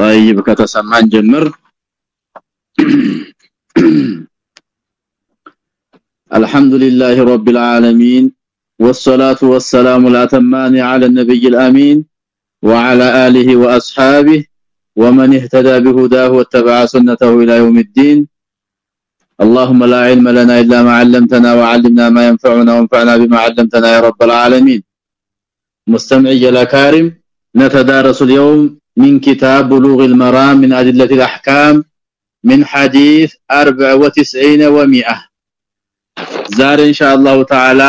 طيب ከተሰማን ጀምር الحمد لله رب العالمين والصلاه والسلام الاتمان على النبي الامين وعلى اله واصحابه ومن اهتدى بهداه واتبع سنته الى يوم الدين اللهم لا علم لنا الا ما علمتنا وعلمنا ما ينفعنا وانفعنا بما علمتنا يا رب العالمين مستمعي الكرام نتدارس اليوم من كتاب بلوغ المرام من ادله الاحكام من حديث 94 و100 ዛሬ ኢንሻአላሁ ተዓላ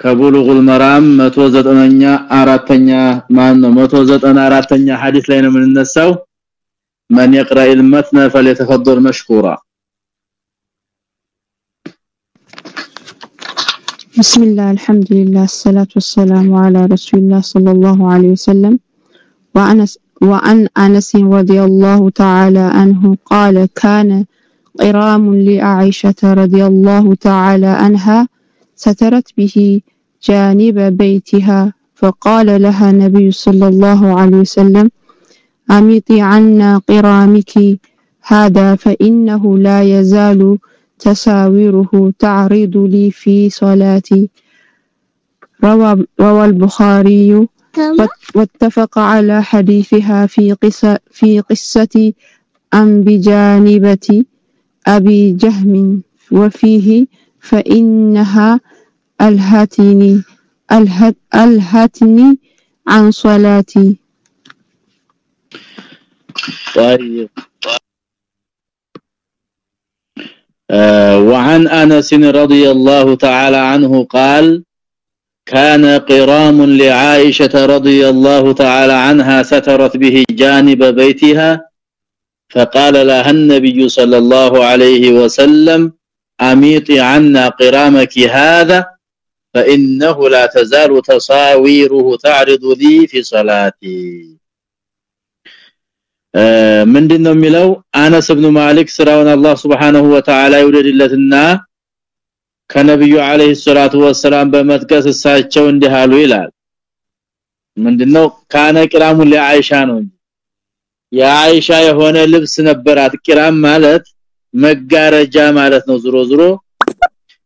ከቡሉግ المرام 194ኛ አራተኛ ማን ነው 194ኛ ሐዲስ ላይ ነው የምንነሳው من يقرأ المتن فليتفضل مشكورا بسم الله الحمد لله الصلاة والسلام على رسول الله صلى الله عليه وسلم. وأنس وعن أنس رضي الله تعالى عنه قال كان قرام لعائشة رضي الله تعالى عنها سترت به جانب بيتها فقال لها النبي صلى الله عليه وسلم أميطي عنا قرامك هذا فإنه لا يزال تساويره تعرض لي في صلاتي. روى, روى البخاري واتفق على حديثها في قصة, في قصة أم بجانبة أبي جهم وفيه فإنها ألهتني ألهت ألهتني عن صلاتي. طيب. وعن أنس رضي الله تعالى عنه قال كان قرام لعائشة رضي الله تعالى عنها سترت به جانب بيتها فقال لها النبي صلى الله عليه وسلم اميط عنا قرامك هذا فإنه لا تزال تصاويره تعرض لي في صلاتي. ምንድነው የሚለው? አነስ ኢብኑ ማሊክ ስራውን አላህ Subhanahu Wa Ta'ala ይወደድለትና ከነብዩ አለይሂ ሰላቱ ወሰለም በመጥቀስ እሳቸው እንዲህ አሉ ይላል። ምንድነው? ካነ ቅራሙ ለአይሻ ነው የአይሻ የሆነ ልብስ ነበራት። ቅራም ማለት መጋረጃ ማለት ነው። ዝሮ ዝሮ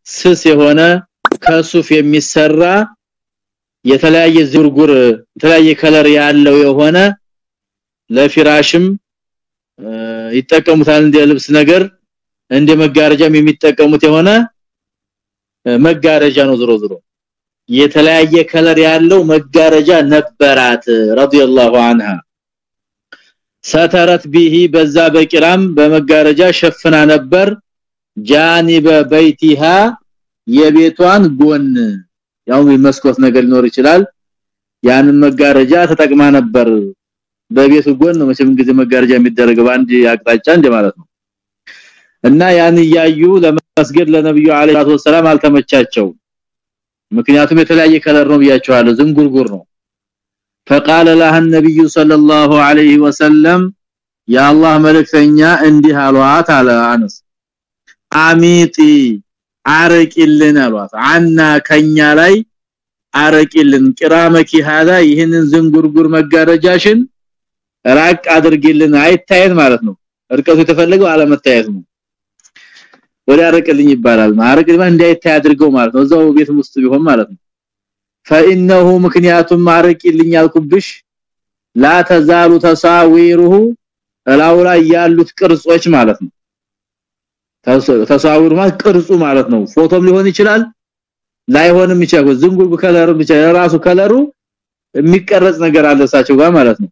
ስስ የሆነ ከሱፍ የሚሰራ የተለያየ ዝርጉር የተለያየ color ያለው የሆነ ለፊራሽም ይጠቀሙታል እንደ ልብስ ነገር እንደ መጋረጃም የሚጠቀሙት የሆነ መጋረጃ ነው ዝሮ ዝሮ የተለያየ ከለር ያለው መጋረጃ ነበራት ረዲየላሁ عنها ሰተረት ቢሂ በዛ በቂራም በመጋረጃ ሸፍና ነበር ጃኒበ በይቲሃ የቤቷን ጎን ያው መስኮት ነገር ሊኖር ይችላል ያንን መጋረጃ ተጠቅማ ነበር በቤቱ ጎን ነው መቼም ጊዜ መጋረጃ የሚደረገው በአንድ አቅጣጫ እንደማለት ነው እና ያን ያዩ ለመስገድ ለነብዩ አለይሂ ሰላም አልተመቻቸው ምክንያቱም የተለያየ ከለር ነው ብያቸዋለሁ ዝንጉርጉር ነው فقال لها النبي صلى الله عليه وسلم يا الله መልእክተኛ እንዲህ አሏት አለ አንስ አሚጢ አረቂልን አሏት አና ከኛ ላይ አረቂልን ቅራመኪ هذا ይህንን ዝንጉርጉር መጋረጃሽን ራቅ አድርጊልን አይታየን ማለት ነው እርቀቱ የተፈለገው አለመታየት ነው ወደ አረቅልኝ ይባላል ማረቅ ማለት እንዳይታይ አድርገው ማለት ነው እዛው ቤት ውስጥ ቢሆን ማለት ነው فانه ምክንያቱም ማረቅልኝ ያልኩብሽ لا تزال تصاويره እላው ላይ ያሉት ቅርጾች ማለት ነው ተሳውር ማለት ቅርጹ ማለት ነው ፎቶም ሊሆን ይችላል ላይሆንም ይችላል ዝንጉርጉ ከለሩ ብቻ የራሱ ከለሩ የሚቀረጽ ነገር አለሳቸው ጋር ማለት ነው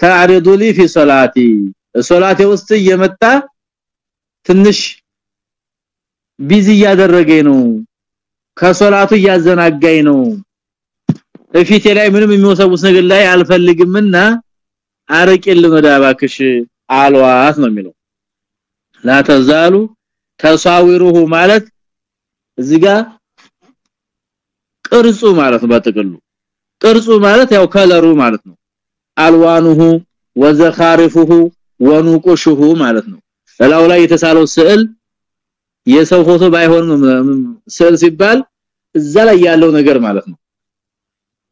تعرض لي في صلاتي ሶላቴ ውስጥ እየመጣ ትንሽ ቢዚ ያደረገኝ ነው ከሶላቱ እያዘናጋኝ ነው እፊቴ ላይ ምንም የሚወሰውስ ነገር ላይ አልፈልግምና አረቄልን ወደ አባክሽ አልዋት ነው የሚለው لا تزال ተሳዊሩሁ ማለት እዚህ ጋር ቅርጹ ማለት ነው በጥቅሉ ቅርጹ ማለት ያው ከለሩ ማለት ነው አልዋኑሁ ወዘኻሪፉሁ ወኑቁሹሁ ማለት ነው። እላው ላይ የተሳለው ስዕል የሰው ፎቶ ባይሆን ስዕል ሲባል እዛ ላይ ያለው ነገር ማለት ነው።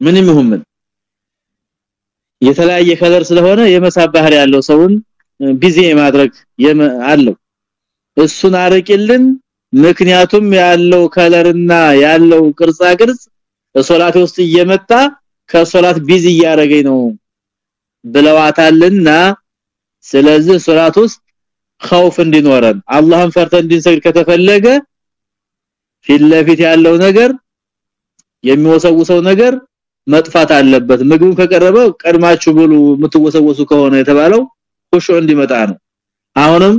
ምንም ይሁን ምን የተለያየ color ስለሆነ የመሳብ ባህሪ ያለው ሰውን busy የማድረግ አለው። እሱን አርቂልን። ምክንያቱም ያለው color ና ያለው ቅርጻ ቅርጽ በሶላት ውስጥ እየመጣ ከሶላት busy እያረገኝ ነው ብለዋታልና ስለዚህ ሶላት ውስጥ خوف እንዲኖረን አላህን ፈርተን እንድንሰግድ ከተፈለገ ፊት ለፊት ያለው ነገር የሚወሰውሰው ነገር መጥፋት አለበት ምግቡን ከቀረበ ቀድማችሁ ብሉ የምትወሰወሱ ከሆነ የተባለው ኹሹ እንዲመጣ ነው አሁንም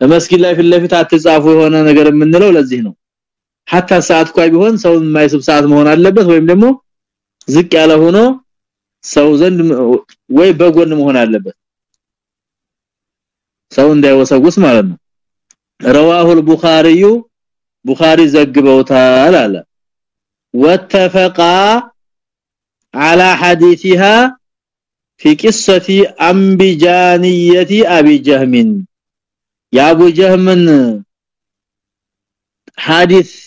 በመስጊድ ላይ ፊት ለፊት አትጻፉ የሆነ ነገር የምንለው ለዚህ ነው ሐታ ሰዓት ቋይ ቢሆን ሰው የማይስብ ሰዓት መሆን አለበት ወይም ደግሞ ዝቅ ያለ ሆኖ ሰው ዘንድ ወይ በጎን መሆን አለበት ሰው እንዳይወሰውስ ማለት ነው رواه البخاري ቡኻሪ ዘግበውታል አለ واتفقا على حديثها في قصه انبجانيه ابي جهم يا ابو جهم حديث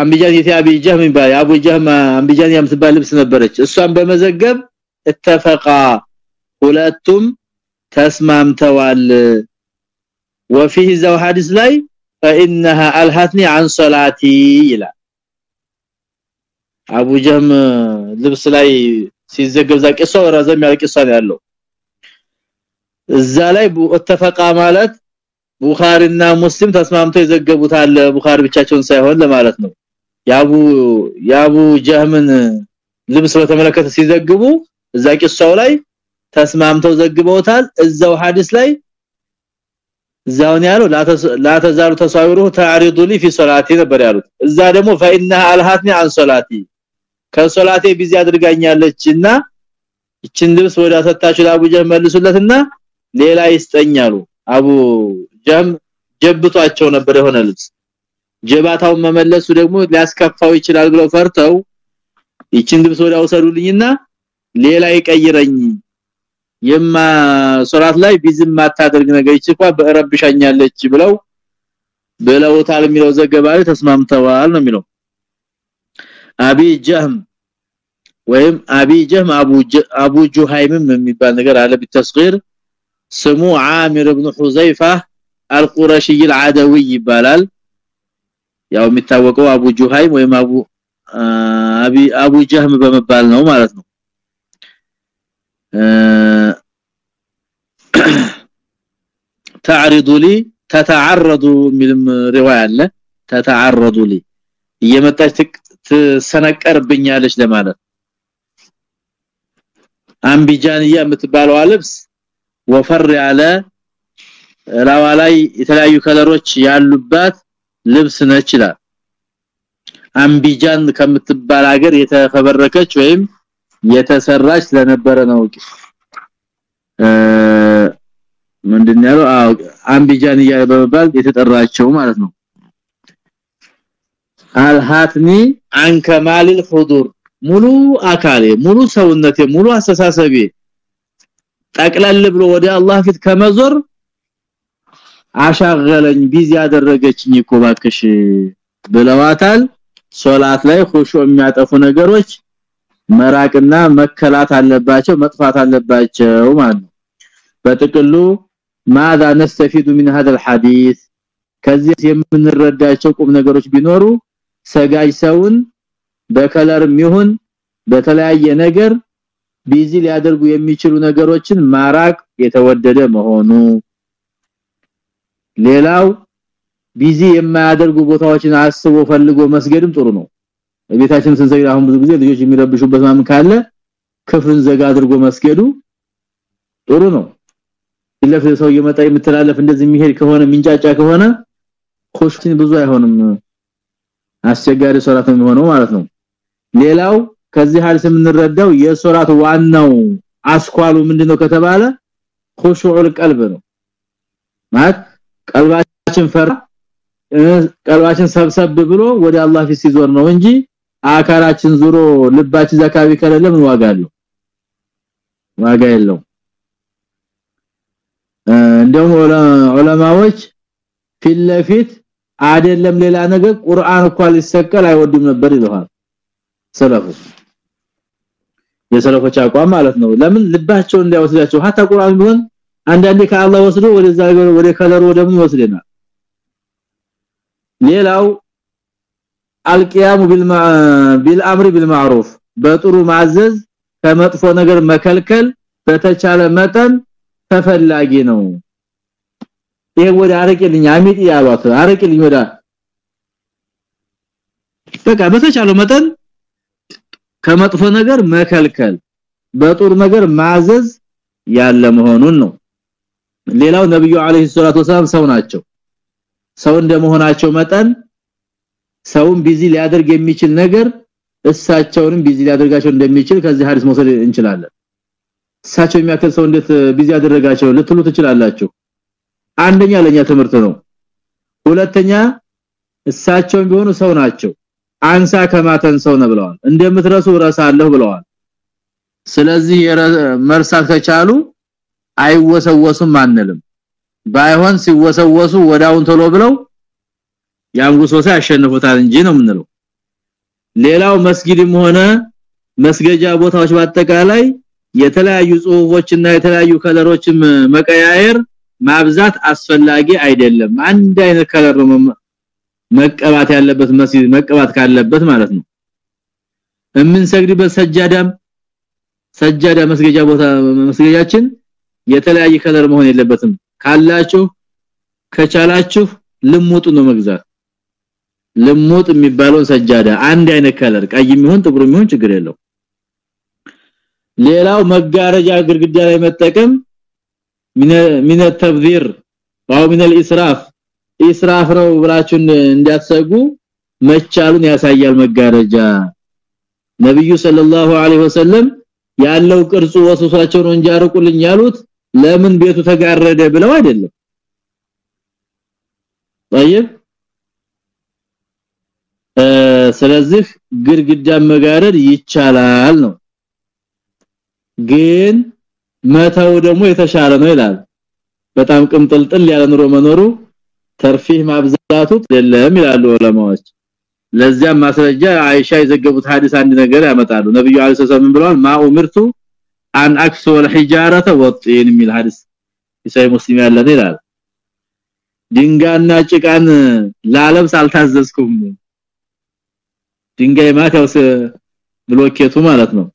አምቢጃን የቲያቢ ጀህም ይባል አቡ ጀህም አምቢጃን የምትባል ልብስ ነበረች። እሷን በመዘገብ اتفقا ሁለቱም ተስማምተዋል። وفيه ዘው ሐዲስ ላይ فانها الهتني عن صلاتي ይላል። አቡ ጀህም ልብስ ላይ ሲዘገብ ዛቂሷ ረዘም ያልቂሷ ያለው። እዛ ላይ اتفقا ማለት ቡኻሪና ሙስሊም ተስማምተው የዘገቡት አለ። ቡኻሪ ብቻቸውን ሳይሆን ለማለት ነው። ያቡ ያቡ ጀህምን ልብስ በተመለከተ ሲዘግቡ እዛ ቂሳው ላይ ተስማምተው ዘግበውታል። እዛው ሐዲስ ላይ እዛውን ያለው። لا تزال تصاويره تعرض لي في صلاتي ነበር ያሉት። እዛ ደግሞ فإنها ألهتني عن صلاتي ከሶላቴ busy አድርጋኛለችና እችን ልብስ ወደ አሰጣችሁ ለአቡ ጀህም መልሱለትና ሌላ ይስጠኛሉ አቡ ጀም ጀብቷቸው ነበር የሆነ ልብስ ጀባታውን መመለሱ ደግሞ ሊያስከፋው ይችላል ብለው ፈርተው ይችን ልብስ ወደ አውሰዱልኝና ሌላ ይቀይረኝ የማ ሶላት ላይ ቢዝም ማታደርግ ነገር ይችኳ በረብሻኛለች ብለው ብለውታል የሚለው ዘገባ ላይ ተስማምተዋል ነው የሚለው። አቢ ጀህም ወይም አቢ ጀህም አቡ ጁሃይም የሚባል ነገር አለ ቢተስጊር። ስሙ ዓሚር ኢብኑ ሁዘይፋ አልቁረሺ አልዓደዊ ይባላል ያው የሚታወቀው አቡ ጁሃይም ወይም አቡ አቢ አቡ ጀህም በመባል ነው ማለት ነው تعرض لي تتعرض من روايه አለ تتعرض لي እየመጣች ትሰነቀርብኛለች ለማለት አምቢጃንያ የምትባለው ልብስ ወፈር ያለ ራዋ ላይ የተለያዩ ከለሮች ያሉባት ልብስ ነች ይላል። አምቢጃን ከምትባል ሀገር የተፈበረከች ወይም የተሰራች ለነበረ ነው ምንድን ያለው? አምቢጃን በመባል የተጠራቸው ማለት ነው። አልሃትኒ عن كمال الحضور ሙሉ አካሌ ሙሉ ሰውነቴ ሙሉ አስተሳሰቤ ጠቅለል ብሎ ወደ አላህ ፊት ከመዞር አሻገለኝ ቢዚ ያደረገችኝ እኮ ባክሽ ብለዋታል ሶላት ላይ ኹሹ የሚያጠፉ ነገሮች መራቅና መከላት አለባቸው መጥፋት አለባቸው ማለት ነው በጥቅሉ ማዳ ነስተፊዱ من هذا الحديث ከዚህ የምንረዳቸው ቁም ነገሮች ቢኖሩ ሰጋጅ ሰውን በከለርም ይሁን በተለያየ ነገር ቢዚ ሊያደርጉ የሚችሉ ነገሮችን ማራቅ የተወደደ መሆኑ ሌላው busy የማያደርጉ ቦታዎችን አስቦ ፈልጎ መስገድም ጥሩ ነው። ቤታችን ስንሰግድ አሁን ብዙ ጊዜ ልጆች የሚረብሹበት ማም ካለ ክፍልን ዘጋ አድርጎ መስገዱ ጥሩ ነው። ለፍ ሰው እየመጣ የምትላለፍ እንደዚህ የሚሄድ ከሆነ ሚንጫጫ ከሆነ ኮሽቲን ብዙ አይሆንም። አስቸጋሪ ሶላት የሚሆነው ማለት ነው። ሌላው ከዚህ ሐዲስ የምንረዳው የሶላት ዋናው አስኳሉ ምንድነው ከተባለ خشوع القلب ነው። ማለት ቀልባችን ፈራ ቀልባችን ሰብሰብ ብሎ ወደ አላህ ፊት ሲዞር ነው እንጂ አካላችን ዙሮ ልባችን ዘካቢ ከሌለ ምን ዋጋ ዋጋ የለው እንደውም ዑለማዎች ፊት ለፊት አይደለም ሌላ ነገር ቁርአን እንኳን ሊሰቀል አይወዱም ነበር ይለዋል ሰለፉ። የሰለፎች አቋም ማለት ነው። ለምን? ልባቸው እንዳይወስዳቸው። ሀታ ቁርአን ቢሆን አንዳንዴ ከአላህ ወስዶ ወደዛ ወደ ወደ ምን ይወስደናል? ሌላው አልቂያሙ ቢልአምሪ ቢልማዕሩፍ በጥሩ ማዘዝ ከመጥፎ ነገር መከልከል በተቻለ መጠን ተፈላጊ ነው። ይሄ ወደ አረቄልኝ አሚጥ ያሏት አረቄልኝ ወደ በቃ በተቻለው መጠን ከመጥፎ ነገር መከልከል በጥሩ ነገር ማዘዝ ያለ መሆኑን ነው ሌላው ነብዩ አለይሂ ሰላቱ ወሰለም ሰው ናቸው። ሰው እንደመሆናቸው መጠን ሰውን busy ሊያደርግ የሚችል ነገር እሳቸውንም busy ሊያደርጋቸው እንደሚችል ከዚህ ሐዲስ መውሰድ እንችላለን። እሳቸው የሚያከል ሰው እንዴት busy ያደረጋቸው ልትሉ ትችላላችሁ? አንደኛ ለኛ ትምህርት ነው። ሁለተኛ እሳቸውም ቢሆኑ ሰው ናቸው። أنسى كما تنسون ነው ብለዋል። እንደምትረሱ ረሳለሁ ብለዋል። ስለዚህ መርሳት ከቻሉ አይወሰወሱም አንልም። ባይሆን ሲወሰወሱ ወዳውን ቶሎ ብለው ያንጉሶሳ ያሸንፉታል እንጂ ነው የምንለው። ሌላው መስጊድም ሆነ መስገጃ ቦታዎች በአጠቃላይ የተለያዩ ጽሁፎችና የተለያዩ ከለሮችም መቀያየር ማብዛት አስፈላጊ አይደለም። አንድ አይነት ከለር መቀባት ያለበት መስጊድ መቀባት ካለበት ማለት ነው። የምንሰግድበት ሰጃዳም ሰጃዳ መስገጃ ቦታ መስገጃችን የተለያየ color መሆን የለበትም። ካላችሁ ከቻላችሁ ልሙጥ ነው መግዛት። ልሙጥ የሚባለውን ሰጃዳ አንድ አይነት color ቀይም ይሁን ጥቁርም ይሁን ችግር የለው ሌላው መጋረጃ ግድግዳ ላይ መጠቀም من التبذير أو من الإسراف። ኢስራፍ ነው ብላችሁን እንዲያሰጉ መቻሉን ያሳያል መጋረጃ። ነብዩ ሰለላሁ ዐለይሂ ወሰለም ያለው ቅርጹ ወሰሷቸው ነው እንጂ ያሉት ለምን ቤቱ ተጋረደ ብለው አይደለም طيب ስለዚህ ግድግዳ መጋረድ ይቻላል ነው ግን መተው ደግሞ የተሻለ ነው ይላል በጣም ቅምጥልጥል ያለ ኑሮ መኖሩ ተርፊህ ማብዛቱ አይደለም ይላሉ ዑለማዎች ለዚያም ማስረጃ አይሻ የዘገቡት ሐዲስ አንድ ነገር ያመጣሉ ነብዩ አለይሂ ሰላም ብለዋል ማ አን አክሱ ወልሂጃረተ ወጥን ሚል ሐዲስ ኢሳይ ሙስሊም ያለን ይላል ድንጋና ጭቃን ላለብስ አልታዘዝኩም ድንጋይ ማታውስ ብሎኬቱ ማለት ነው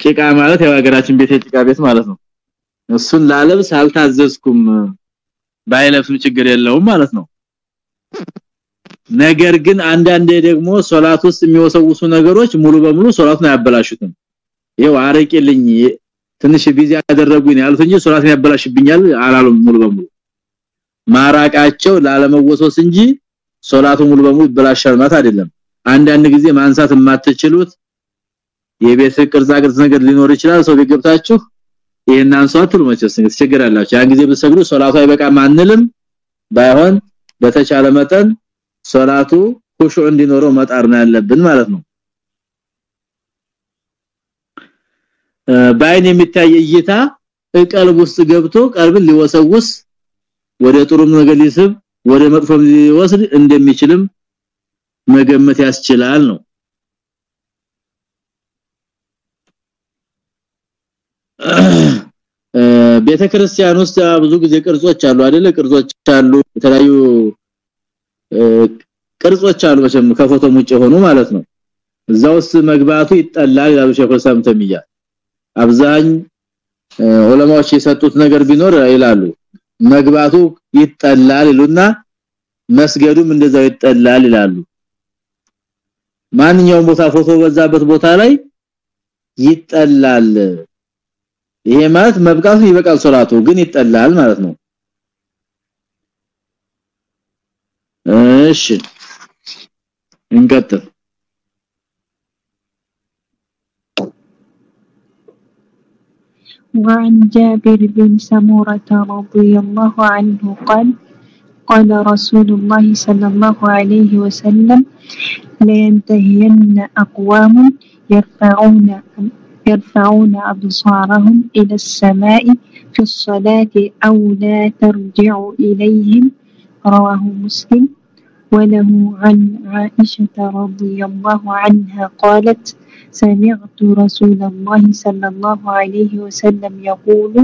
ጭቃ ማለት ያው ሀገራችን ቤት የጭቃ ቤት ማለት ነው እሱን ላለብስ አልታዘዝኩም ባይለብስም ችግር የለውም ማለት ነው ነገር ግን አንዳንዴ ደግሞ ሶላት ውስጥ የሚወሰውሱ ነገሮች ሙሉ በሙሉ ሶላቱን አያበላሹትም ይሄው አርቂልኝ ትንሽ busy ያደረጉኝ ያሉት እንጂ ሶላትን ያበላሽብኛል አላሉም ሙሉ በሙሉ። ማራቃቸው ላለመወሰስ እንጂ ሶላቱ ሙሉ በሙሉ ይበላሻል ማለት አይደለም። አንዳንድ ጊዜ ማንሳት የማትችሉት የቤት ቅርጻ ቅርጽ ነገር ሊኖር ይችላል። ሰው ቢገብታችሁ ይሄን አንሷት ነው መቼስ ትቸገራላችሁ። ያን ጊዜ ብትሰግዱ ሶላቱ አይበቃም አንልም። ባይሆን በተቻለ መጠን ሶላቱ ኩሹ እንዲኖረው መጣር ያለብን ማለት ነው። ባይን የሚታይ እይታ ቀልብ ውስጥ ገብቶ ቀልብን ሊወሰውስ ወደ ጥሩም ነገር ሊስብ ወደ መጥፎም ሊወስድ እንደሚችልም መገመት ያስችላል ነው። ቤተክርስቲያን ውስጥ ብዙ ጊዜ ቅርጾች አሉ አይደለ? ቅርጾች አሉ የተለያዩ ቅርጾች አሉ መቼም ከፎቶም ውጭ ሆኑ ማለት ነው። እዛ መግባቱ ይጠላል ያሉ ሸይኹል ኢስላም ተሚያ አብዛኝ ዑለማዎች የሰጡት ነገር ቢኖር ይላሉ መግባቱ ይጠላል ይሉና መስገዱም እንደዛው ይጠላል ይላሉ። ማንኛውም ቦታ ፎቶ በዛበት ቦታ ላይ ይጠላል። ይሄ ማለት መብቃቱ ይበቃል ሶላቱ ግን ይጠላል ማለት ነው إيش نقدر وعن جابر بن سمورة رضي الله عنه قال قال رسول الله صلى الله عليه وسلم لينتهين أقوام يرفعون يرفعون أبصارهم إلى السماء في الصلاة أو لا ترجع إليهم. رواه مسلم. وله عن عائشة رضي الله عنها قالت سمعت رسول الله صلى الله عليه وسلم يقول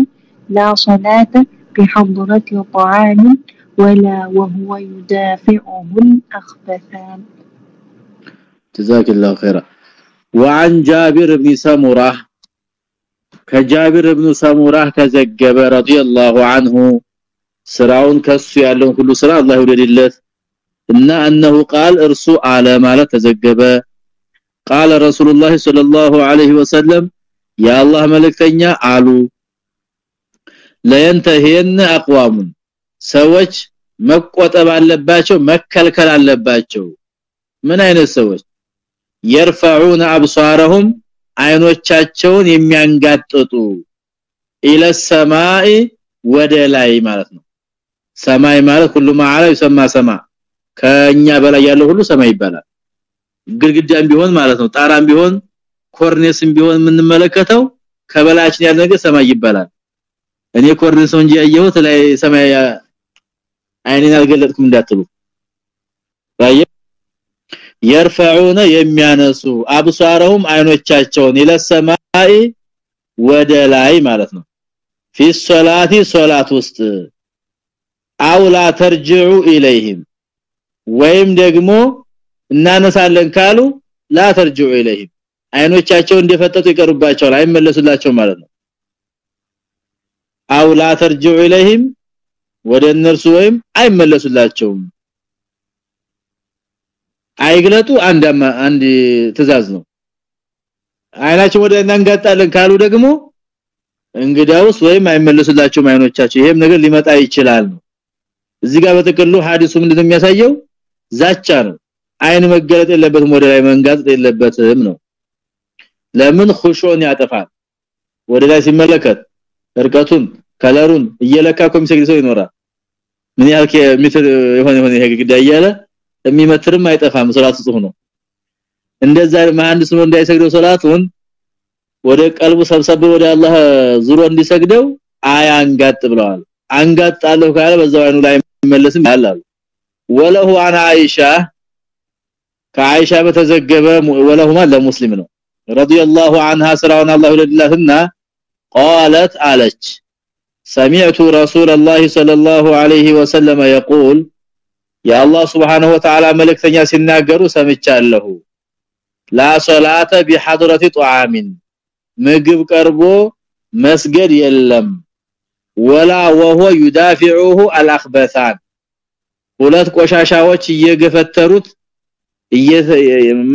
لا صلاة بحضرة طعام ولا وهو يدافعه الأخبثان جزاك الله خيرا وعن جابر بن سمره ከጃቢር ኢብኑ ሰሙራ ተዘገበ ረዲየላሁ ዐንሁ ስራውን ከሱ ያለውን ሁሉ ስራ አላህ ይወደድለት እና انه قال እርሱ አለ ማለት ተዘገበ قال رسول الله صلى الله عليه وسلم يا الله መልእክተኛ አሉ ለየንተሄን አቅዋሙ ሰዎች መቆጠብ አለባቸው መከልከል አለባቸው ምን አይነት ሰዎች يرفعون ابصارهم አይኖቻቸውን የሚያንጋጥጡ ኢለ ሰማይ ወደ ላይ ማለት ነው ሰማይ ማለት ሁሉ ማዓላ ይሰማ ሰማ ከኛ በላይ ያለው ሁሉ ሰማይ ይባላል ግድግዳም ቢሆን ማለት ነው ጣራም ቢሆን ኮርኔስም ቢሆን የምንመለከተው ከበላችን ያለ ነገር ሰማይ ይባላል እኔ ኮርኔስ እንጂ ያየሁት ላይ ሰማይ አይኔን አልገለጥኩም እንዳትሉ يرفعون የሚያነሱ አብሷረውም አይኖቻቸውን ይለሰማይ ወደ ላይ ማለት ነው في الصلاه ሶላት ውስጥ አውላ ተርጅዑ ኢለይሂም ወይም ደግሞ እናነሳለን ካሉ ላ ተርጅዑ ኢለይሂም አይኖቻቸው እንደፈጠጡ ይቀርባቸዋል አይመለሱላቸው ማለት ነው። አውላ ተርጅዑ ኢለይሂም ወደ እነርሱ ወይም አይመለሱላቸውም። አይግለጡ አንድ አንድ ትእዛዝ ነው። አይናቸው ወደ እናንጋጣለን ካሉ ደግሞ እንግዳውስ ወይም አይመለሱላቸው አይኖቻቸው። ይሄም ነገር ሊመጣ ይችላል እዚህ ጋር በተከሉ ሐዲሱ ምንድነው የሚያሳየው ዛቻ ነው። አይን መገለጥ የለበትም ወደ ላይ መንጋጥ የለበትም ነው። ለምን ኹሹን ያጠፋል? ወደ ላይ ሲመለከት እርቀቱን ከለሩን እየለካ ኮሚሰግድ ሰው ይኖራል። ምን ያህል ሜትር የሆነ የሆነ ይሄ ግዳ እያለ የሚመትርም አይጠፋም። ሶላት ጽሁ ነው። እንደዛ መሐንዲስ ነው እንዳይሰግደው ሶላቱን ወደ ቀልቡ ሰብሰብ ወደ አላህ ዙሮ እንዲሰግደው አያንጋጥ ብለዋል። አንጋጣለሁ ካለ በዛው አይኑ ላይ መለስም ያላል ወለሁ አን አይሻ ከአይሻ በተዘገበ ወለሁማ ለሙስሊም ነው ረዲየላሁ عنها ስራውን አላህ ይወድላትና قالت አለች سمعت رسول الله صلى الله عليه وسلم يقول የአላህ Subhanahu Wa Ta'ala መልእክተኛ ሲናገሩ ሰምቻለሁ ላ ሶላተ ቢሐድረቲ ጧዓሚን ምግብ ቀርቦ መስገድ የለም ወላ وهو يدافعه الاخبثان ሁለት ቆሻሻዎች እየገፈተሩት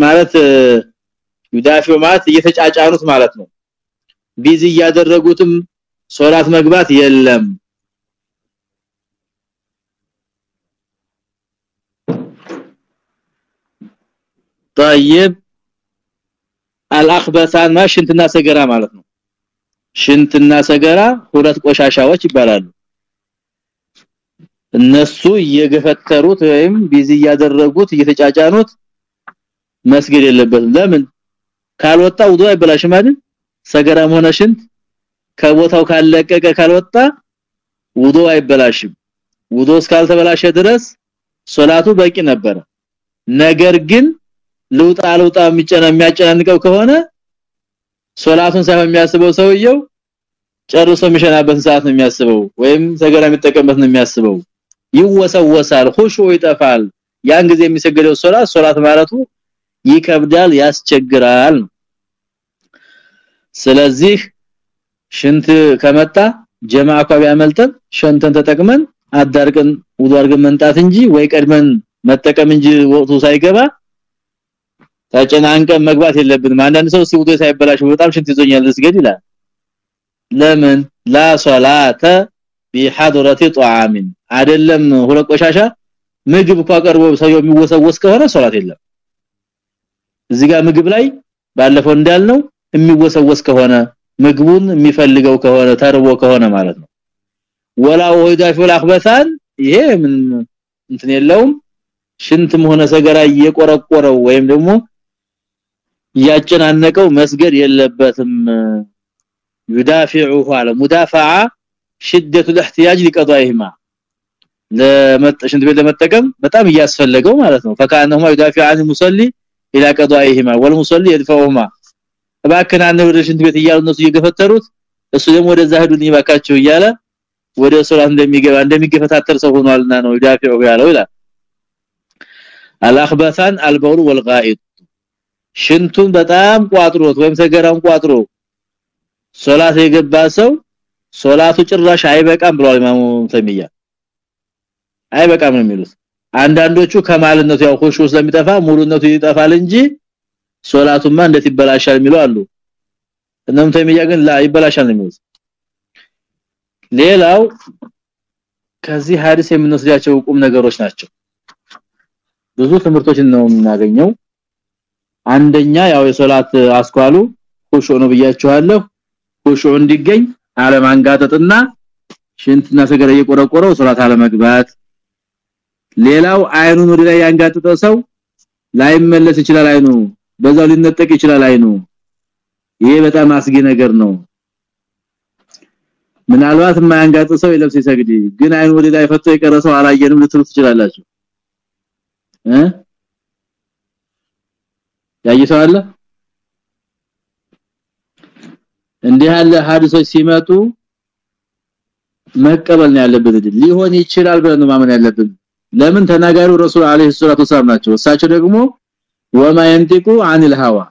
ማለት ይዳፊው ማለት እየተጫጫኑት ማለት ነው ቢዚ እያደረጉትም ሶላት መግባት የለም طيب አልአኽበሳን ማሽንትና ሰገራ ማለት ነው ሽንትና ሰገራ ሁለት ቆሻሻዎች ይባላሉ እነሱ እየገፈተሩት ወይም busy ያደረጉት እየተጫጫኑት መስገድ የለበትም። ለምን? ካልወጣ ውዱ አይበላሽም አይደል? ሰገራም ሆነ ሽንት ከቦታው ካለቀቀ ካልወጣ ውዱ አይበላሽም። ውዱ እስካልተበላሸ ድረስ ሶላቱ በቂ ነበር ነገር ግን ልውጣ ልውጣ የሚያጨናንቀው ከሆነ ሶላቱን ሳይሆን የሚያስበው ሰውየው ጨርሶ የሚሸናበት ሰዓት ነው የሚያስበው ወይም ሰገራ የሚጠቀምበት ነው የሚያስበው ይወሰወሳል ኹሹ ይጠፋል። ያን ጊዜ የሚሰገደው ሶላት ሶላት ማለቱ ይከብዳል ያስቸግራል ስለዚህ ሽንት ከመጣ ጀማዓ አካባቢ አመልጠን ሸንተን ተጠቅመን አዳርቀን ውዱ አድርገን መንጣት እንጂ ወይ ቀድመን መጠቀም እንጂ ወቅቱ ሳይገባ ተጨናንቀን መግባት የለብንም። አንዳንድ ሰው ሲውዶ ሳይበላሽ በጣም ሽንት ይዞኛል ልስገድ ይላል። ለምን? ላ ሶላተ بحضره طعام አይደለም ሁለት ቆሻሻ ምግብ ቀርቦ ሰው የሚወሰወስ ከሆነ ሶላት የለም። እዚህ ጋር ምግብ ላይ ባለፈው እንዳልነው የሚወሰወስ ከሆነ ምግቡን የሚፈልገው ከሆነ ተርቦ ከሆነ ማለት ነው። ወላ ወዳ ፊል ይሄ ምን እንትን የለውም። ሽንትም ሆነ ሰገራ እየቆረቆረው ወይም ደግሞ እያጨናነቀው መስገድ የለበትም። يدافعه على مدافعه شده الاحتياج لقضائهما ለመጠሽንት ቤት ለመጠቀም በጣም ያስፈልገው ማለት ነው فكانهما يدافع عن المصلي إلى قضائهما والمصلي يدفعهما እባክና አንብረሽንት ቤት እያሉ እነሱ እየገፈተሩት እሱ ደግሞ ወደዛ ሄዱን ይባካቸው እያለ ወደ ሶላት እንደሚገባ እንደሚገፈታተር ሰው ሆኗልና ነው ይዳፊው ያለው ይላል አልአኽበሳን አልበውል ወልጋኢጥ ሽንቱን በጣም ቋጥሮት ወይም ሰገራን ቋጥሮ ሶላት የገባ ሰው ሶላቱ ጭራሽ አይበቃም ብሏል ኢማሙ ተሚያ አይበቃም ነው የሚሉት። አንዳንዶቹ ከማልነቱ ያው ኹሹ ስለሚጠፋ ሙሉነቱ ይጠፋል እንጂ ሶላቱማ እንዴት ይበላሻል የሚሉ አሉ። እነም ተሚያ ግን ላ ይበላሻል የሚሉት። ሌላው ከዚህ ሐዲስ የምንወስዳቸው ቁም ነገሮች ናቸው። ብዙ ትምህርቶችን ነው የምናገኘው። አንደኛ ያው የሶላት አስኳሉ ኹሹ ነው ብያችኋለሁ። ኹሹ እንዲገኝ አለማንጋጠጥና ሽንትና ሰገራ እየቆረቆረው ሶላት አለመግባት። ሌላው አይኑን ወደ ላይ ያንጋጠጠ ሰው ላይመለስ ይችላል አይኑ በዛው ሊነጠቅ ይችላል አይኑ። ይሄ በጣም አስጊ ነገር ነው። ምናልባት የማያንጋጥ ሰው ይለብስ ይሰግድ ግን አይኑ ወደ ላይ ፈቶ የቀረሰው አላየንም ልትሉ ትችላላችሁ። እ? ያይሰው አለ እንዲህ ያለ ሐዲሶች ሲመጡ መቀበል ነው ያለበት ሊሆን ይችላል ብለን ማመን ያለብን ለምን ተናጋሪው ረሱል አለይሂ ሰላቱ ወሰለም ናቸው እሳቸው ደግሞ ወማ ينطقu عن الهوى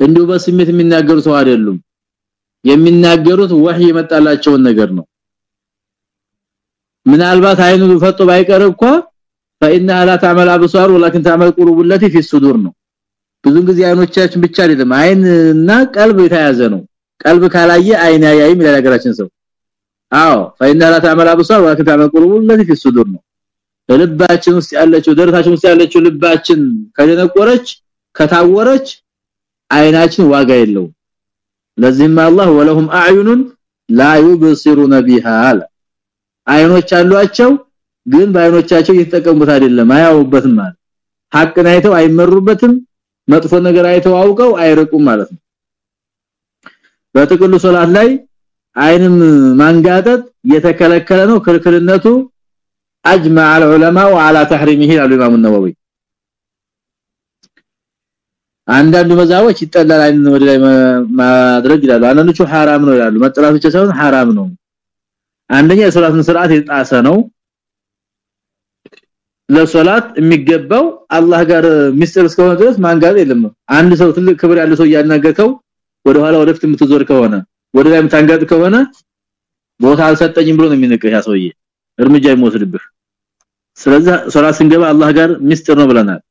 እንዲሁ በስሜት የሚናገሩ ሰው አይደሉም የሚናገሩት ወህይ የመጣላቸውን ነገር ነው ምናልባት አይኑ ፈጦ ባይቀር እንኳን فانها لا تعمل ابصار ولكن تعمل قلوب التي في الصدور ነው ብዙ ጊዜ አይኖቻችን ብቻ አይደለም አይንና ቀልብ የተያዘ ነው ቀልብ ካላየ አይን ያያይም ይላል ሀገራችን ሰው አዎ فإنها لا تعمل ابصار ولكن تعمل قلوب التي في الصدور ነው ልባችን ውስጥ ያለችው ደረታችን ውስጥ ያለችው ልባችን ከደነቆረች ከታወረች አይናችን ዋጋ የለው ለዚህም አላህ ወለሁም አዕዩኑን ላ ይብሲሩነ ቢሃ አይኖች አሏቸው ግን በአይኖቻቸው እየተጠቀሙት አይደለም አያውበትም ማለት ሐቅን አይተው አይመሩበትም መጥፎ ነገር አይተው አውቀው አይርቁም ማለት ነው በጥቅሉ ሶላት ላይ አይንም ማንጋጠጥ የተከለከለ ነው ክልክልነቱ اجمع العلماء على تحريمه قال الامام النووي አንዳንድ መዛዎች ይጠላል አይን ወደ ላይ ማድረግ ይላሉ አንዳንዶቹ حرام ነው ይላሉ መጥራት ብቻ ሳይሆን حرام ነው አንደኛ የሶላትን ስርዓት የጣሰ ነው ለሶላት የሚገባው አላህ ጋር ሚስጥር እስከሆነ ድረስ ማንጋር የለም አንድ ሰው ትልቅ ክብር ያለው ሰው ያናገርከው ወደ ኋላ ወደፊት የምትዞር ከሆነ ወደ ላይ የምታንጋጥ ከሆነ ቦታ አልሰጠኝም ብሎ ነው የሚነቅህ ያ እርምጃ የሚወስድብህ ስለዚህ ሶላት ስንገባ አላህ ጋር ሚስጥር ነው ብለናል።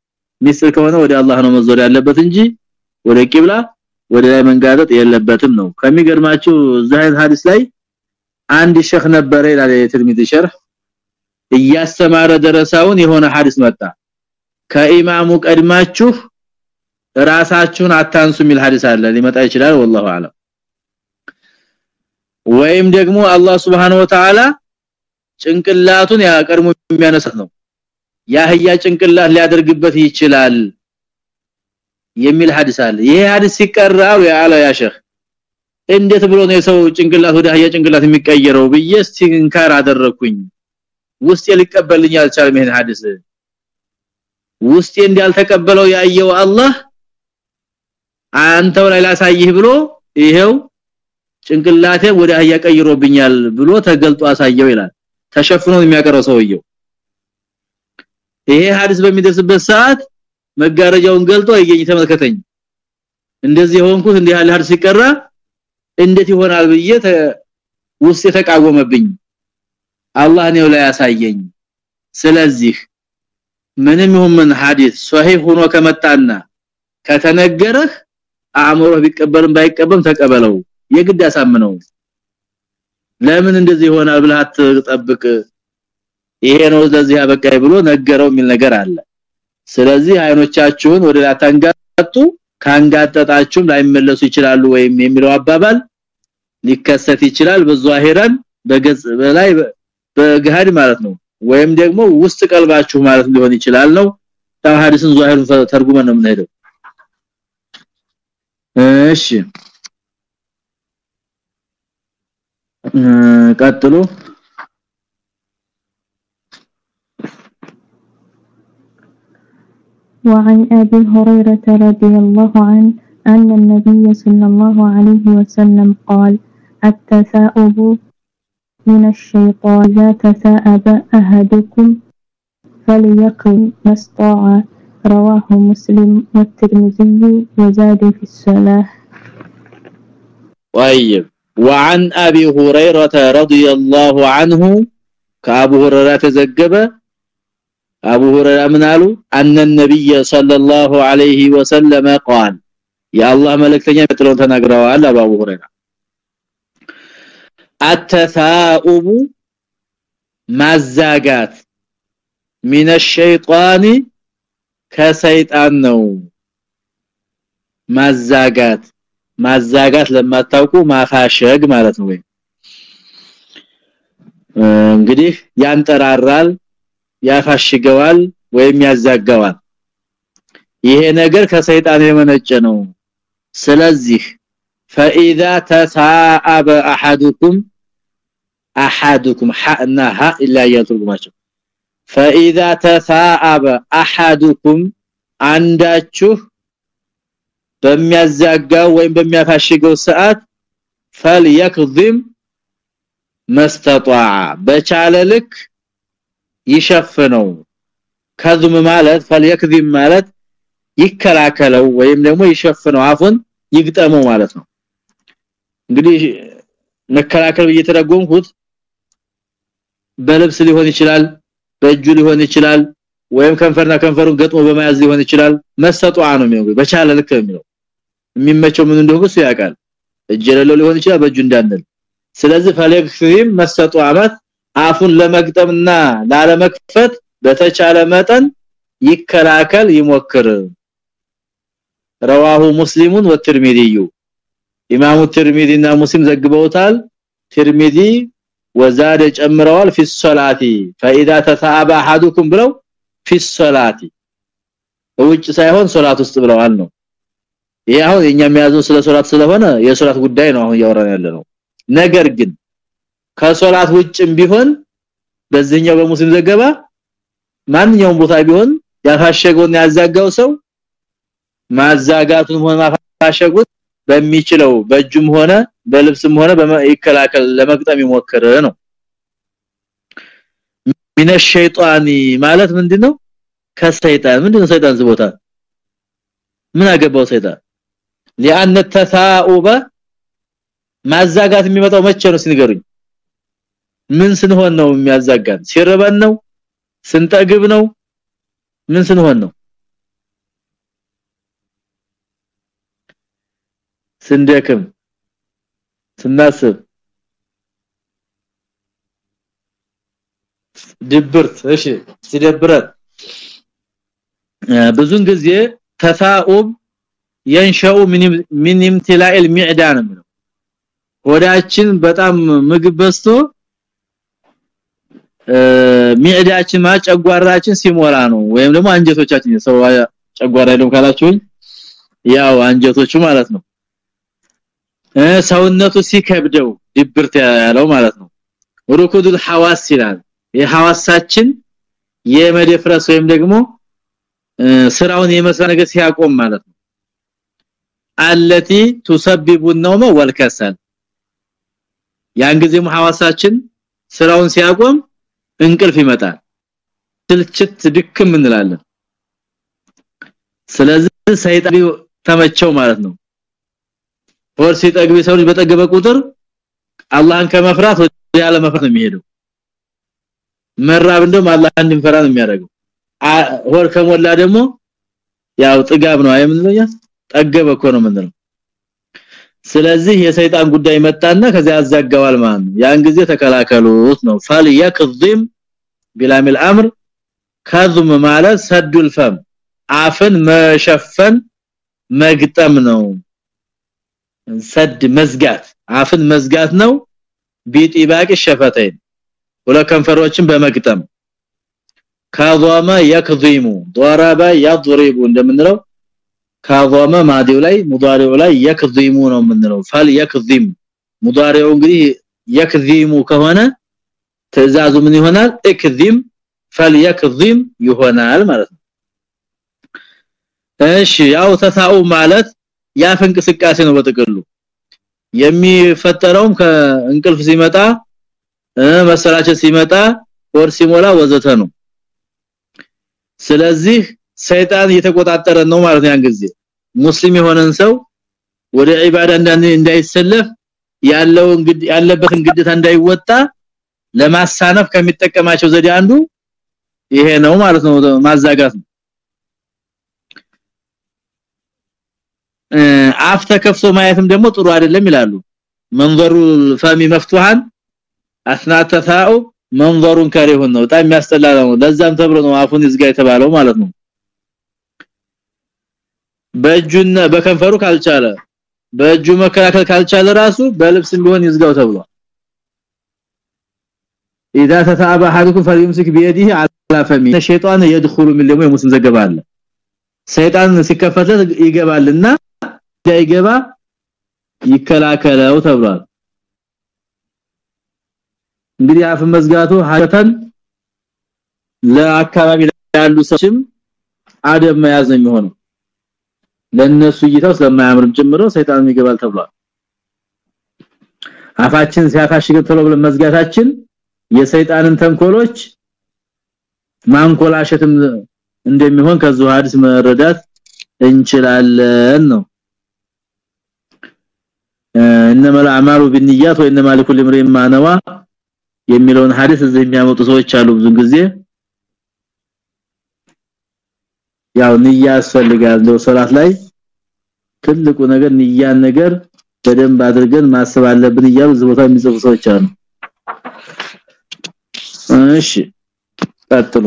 ሚስጥር ከሆነ ወደ አላህ ነው መዞር ያለበት እንጂ ወደ ቂብላ ወደ ላይ መንጋጠጥ የለበትም ነው። ከሚገርማችሁ ዛይን ሐዲስ ላይ አንድ ሸህ ነበረ ይላል የትርሚዚ ሸርህ። እያስተማረ ደረሳውን የሆነ ሐዲስ መጣ። ከኢማሙ ቀድማችሁ ራሳችሁን አታንሱ ሚል ሐዲስ አለ ሊመጣ ይችላል والله اعلم ወይም ደግሞ አላህ Subhanahu Wa Ta'ala ጭንቅላቱን ያቀርሙ የሚያነሳት ነው ያህያ ጭንቅላት ሊያደርግበት ይችላል የሚል ሐዲስ አለ ይሄ ሐዲስ ሲቀራው ያለ ያ ሸህ እንዴት ብሎ ነው የሰው ጭንቅላት ወደ አህያ ጭንቅላት የሚቀየረው ብዬ እንካር አደረኩኝ ውስጤ ሊቀበልኝ አልቻለም ይሄን ሐዲስ ውስጤ እንዳልተቀበለው ያየው አላህ አንተው ላይ ላሳይህ ብሎ ይሄው ጭንቅላቴ ወደ አህያ ቀይሮብኛል ብሎ ተገልጦ አሳየው ይላል። ተሸፍኖ የሚያቀረው ሰውየው። ይሄ ሐዲስ በሚደርስበት ሰዓት መጋረጃውን ገልጦ አየኝ ተመልከተኝ። እንደዚህ ሆንኩት እንዲህ ያለ ሐዲስ ሲቀራ እንዴት ይሆናል ብዬ ውስጥ የተቃወመብኝ አላህ ነው ላይ ያሳየኝ ስለዚህ ምንም ይሁን ምን ሐዲስ ሷሂህ ሆኖ ከመጣና ከተነገረህ አእምሮ ቢቀበልም ባይቀበልም ተቀበለው። የግድ ያሳምነው። ለምን እንደዚህ ይሆናል ብለህ አትጠብቅ። ይሄ ነው ስለዚህ ያበቃይ ብሎ ነገረው የሚል ነገር አለ። ስለዚህ አይኖቻችሁን ወደ ላታንጋጡ ካንጋጠጣችሁም ላይመለሱ ይችላሉ ወይም የሚለው አባባል ሊከሰት ይችላል። በዛሂራን በገጽ በላይ በገሃድ ማለት ነው። ወይም ደግሞ ውስጥ ቀልባችሁ ማለት ሊሆን ይችላል ነው። ሐዲስን ዛሂሩን ተርጉመን ነው የምንሄደው እሺ ቀጥሉ وعن أبي هريرة رضي الله عنه أن النبي صلى الله عليه وسلم قال التثاؤب من الشيطان إذا تثاءب أحدكم فليقل ما استطاع رواه مسلم والترمذي وزاد في الصلاة طيب. وعن أبي هريرة رضي الله عنه كأبو هريرة تزجب أبو هريرة من قالوا أن النبي صلى الله عليه وسلم قال يا الله ملكتني تلون تناغراوا أبو هريرة. التثاؤب مزاجات من الشيطان ከሰይጣን ነው። ማዛጋት ማዛጋት ለማታውቁ ማፋሸግ ማለት ነው እንግዲህ ያንጠራራል ያፋሽገዋል ወይም ያዛጋዋል። ይሄ ነገር ከሰይጣን የመነጨ ነው። ስለዚህ فاذا تثاءب احدكم احدكم حنا ها الا يترجمቸው فاذا تثاءب احدكم አንዳችሁ በሚያዛጋው ወይም በሚያፋሽገው ሰዓት فليكظم መስተጧዓ በቻለ ልክ ይሸፍነው ከዝም ማለት فليكظم ማለት ይከላከለው ወይም ደግሞ ይሸፍነው አፉን ይግጠመው ማለት ነው እንግዲህ መከላከል እየተረጎምኩት በልብስ ሊሆን ይችላል በእጁ ሊሆን ይችላል ወይም ከንፈርና ከንፈሩን ገጥሞ በመያዝ ሊሆን ይችላል መስተጧዓ ነው የሚለው በቻለ ልክ የሚለው የሚመቸው ምን እንደሆነ እሱ ያውቃል እጅ የሌለው ሊሆን ይችላል በእጁ እንዳንል ስለዚህ ፈለክሲም መስተጧዓት አፉን ለመግጠምና ላለመክፈት በተቻለ መጠን ይከላከል ይሞክር رواه مسلم والترمذي امام الترمذي እና ሙስሊም ዘግበውታል ትርሚዚ ወዛደ ጨምረዋል في الصلاه فاذا تثاب احدكم ብለው في الصلاه ውጭ ሳይሆን ሶላት ውስጥ ብለዋል ነው ይሄ አሁን የኛ የሚያዘው ስለ ሶላት ስለሆነ የሶላት ጉዳይ ነው አሁን ያወራን ያለ ነው ነገር ግን ከሶላት ውጭም ቢሆን በዚህኛው በሙስሊም ዘገባ ማንኛውም ቦታ ቢሆን ያፋሸገውን ያዛጋው ሰው ማዛጋቱን ሆነ ማፋሸጉት በሚችለው በእጁም ሆነ በልብስም ሆነ ይከላከል ለመግጠም ይሞክር ነው ሚነ ሸይጣኒ ማለት ምንድነው ከሰይጣን ምንድነው ሰይጣን ዝቦታ ምን አገባው ሰይጣን لان التثاؤب ማዛጋት የሚመጣው መቼ ነው ሲነገሩኝ ምን ስንሆን ነው የሚያዛጋን ሲርበን ነው ስንጠግብ ነው ምን ስንሆን ነው ስንደክም ስናስብ ድብርት እሺ ሲደብረት ብዙን ጊዜ ተሳኡብ ينشأ من من امتلاء المعده ነው ሆዳችን በጣም ምግብ በስቶ ሚዕዳችን ማጨጓራችን ሲሞላ ነው ወይም ደግሞ አንጀቶቻችን ሰው ጨጓራ የለም ካላችሁኝ ያው አንጀቶቹ ማለት ነው ሰውነቱ ሲከብደው ድብርት ያለው ማለት ነው ሩኩዱል ሐዋስ ይላል የሐዋሳችን የመደፍረስ ወይም ደግሞ ስራውን የመስራ ነገር ሲያቆም ማለት ነው አለቲ تسبب النوم والكسل ያን ጊዜ ሐዋሳችን ስራውን ሲያቆም እንቅልፍ ይመጣል ትልችት ድክም እንላለን ስለዚህ ሰይጣን ተመቸው ማለት ነው ወር ሲጠግብ ሰው ልጅ በጠገበ ቁጥር አላህን ከመፍራት ወደ ያለ መፍራት ነው የሚሄደው። መራብ እንደም አላህን እንድንፈራ ነው የሚያደርገው። ወር ከሞላ ደግሞ ያው ጥጋብ ነው። አይምንለኛ ጠገበ እኮ ነው ምንድነው ስለዚህ የሰይጣን ጉዳይ መጣና ከዚያ ያዛጋዋል ማለት ነው። ያን ጊዜ ተከላከሉት ነው። ፋል yakzim ቢላሚል አምር ከዝም ማለት ሰዱል ፈም አፍን መሸፈን መግጠም ነው ሰድ መዝጋት አፍን መዝጋት ነው ቢጢባቂ ሸፈተይን ሁለት ከንፈሮችን በመግጠም ካዟማ yakziሙ ضرب يضرب እንደምንለው ካዟማ ማዲው ላይ ሙዳሪው ላይ yakziሙ ነው የምንለው ፋል yakzim ሙዳሪው እንግዲህ yakziሙ ከሆነ ትእዛዙ ምን ይሆናል እክዚም فليكظم ይሆናል ማለት ነው እሺ ያው ተሳኡ ማለት ያፍ እንቅስቃሴ ነው በጥቅሉ። የሚፈጠረውም ከእንቅልፍ ሲመጣ መሰላቸት ሲመጣ ወር ሲሞላ ወዘተ ነው። ስለዚህ ሰይጣን እየተቆጣጠረ ነው ማለት ያን ጊዜ። ሙስሊም የሆነን ሰው ወደ ዒባዳ እንዳይሰለፍ ያለው ያለበትን ግዴታ እንዳይወጣ ለማሳነፍ ከሚጠቀማቸው ዘዴ አንዱ ይሄ ነው ማለት ነው። ማዛጋት ነው አፍ ተከፍቶ ማየትም ደግሞ ጥሩ አይደለም ይላሉ መንዘሩ ፈሚ መፍቱሃን አስና ተፋኡ መንዘሩን ከሪሁን ነው በጣም የሚያስጠላ ነው ለዛም ተብሎ ነው አፉን ይዝጋ የተባለው ማለት ነው በእጁና በከንፈሩ ካልቻለ በእጁ መከላከል ካልቻለ ራሱ በልብስ ቢሆን ይዝጋው ተብሏል اذا تتابع احدكم فليمسك بيده على فمه الشيطان يدخل من لمو የሙስሊም ዘገባ አለ ሰይጣን ሲከፈትለት ይገባልና እንዳይገባ ይከላከለው ተብሏል። እንግዲህ አፍ መዝጋቱ ሀተን ለአካባቢ ያሉ ሰዎችም አደብ መያዝ ነው የሚሆነው። ለነሱ እይታው ስለማያምርም ጭምሮ ሰይጣን ይገባል ተብሏል። አፋችን ሲያፋሽግ ብለን መዝጋታችን የሰይጣንን ተንኮሎች ማንኮላሸትም እንደሚሆን ከዚህ ሐዲስ መረዳት እንችላለን ነው انما الاعمال بالنيات وانما لكل امرئ ما نوى የሚለውን ሐዲስ እዚህ የሚያመጡ ሰዎች አሉ ብዙ ጊዜ ያው ንያ ያስፈልጋል ሶላት ላይ ትልቁ ነገር ንያን ነገር በደንብ አድርገን ማሰብ አለብን እያሉ እዚህ ቦታ የሚጽፉ ሰዎች አሉ እሺ ቀጥሉ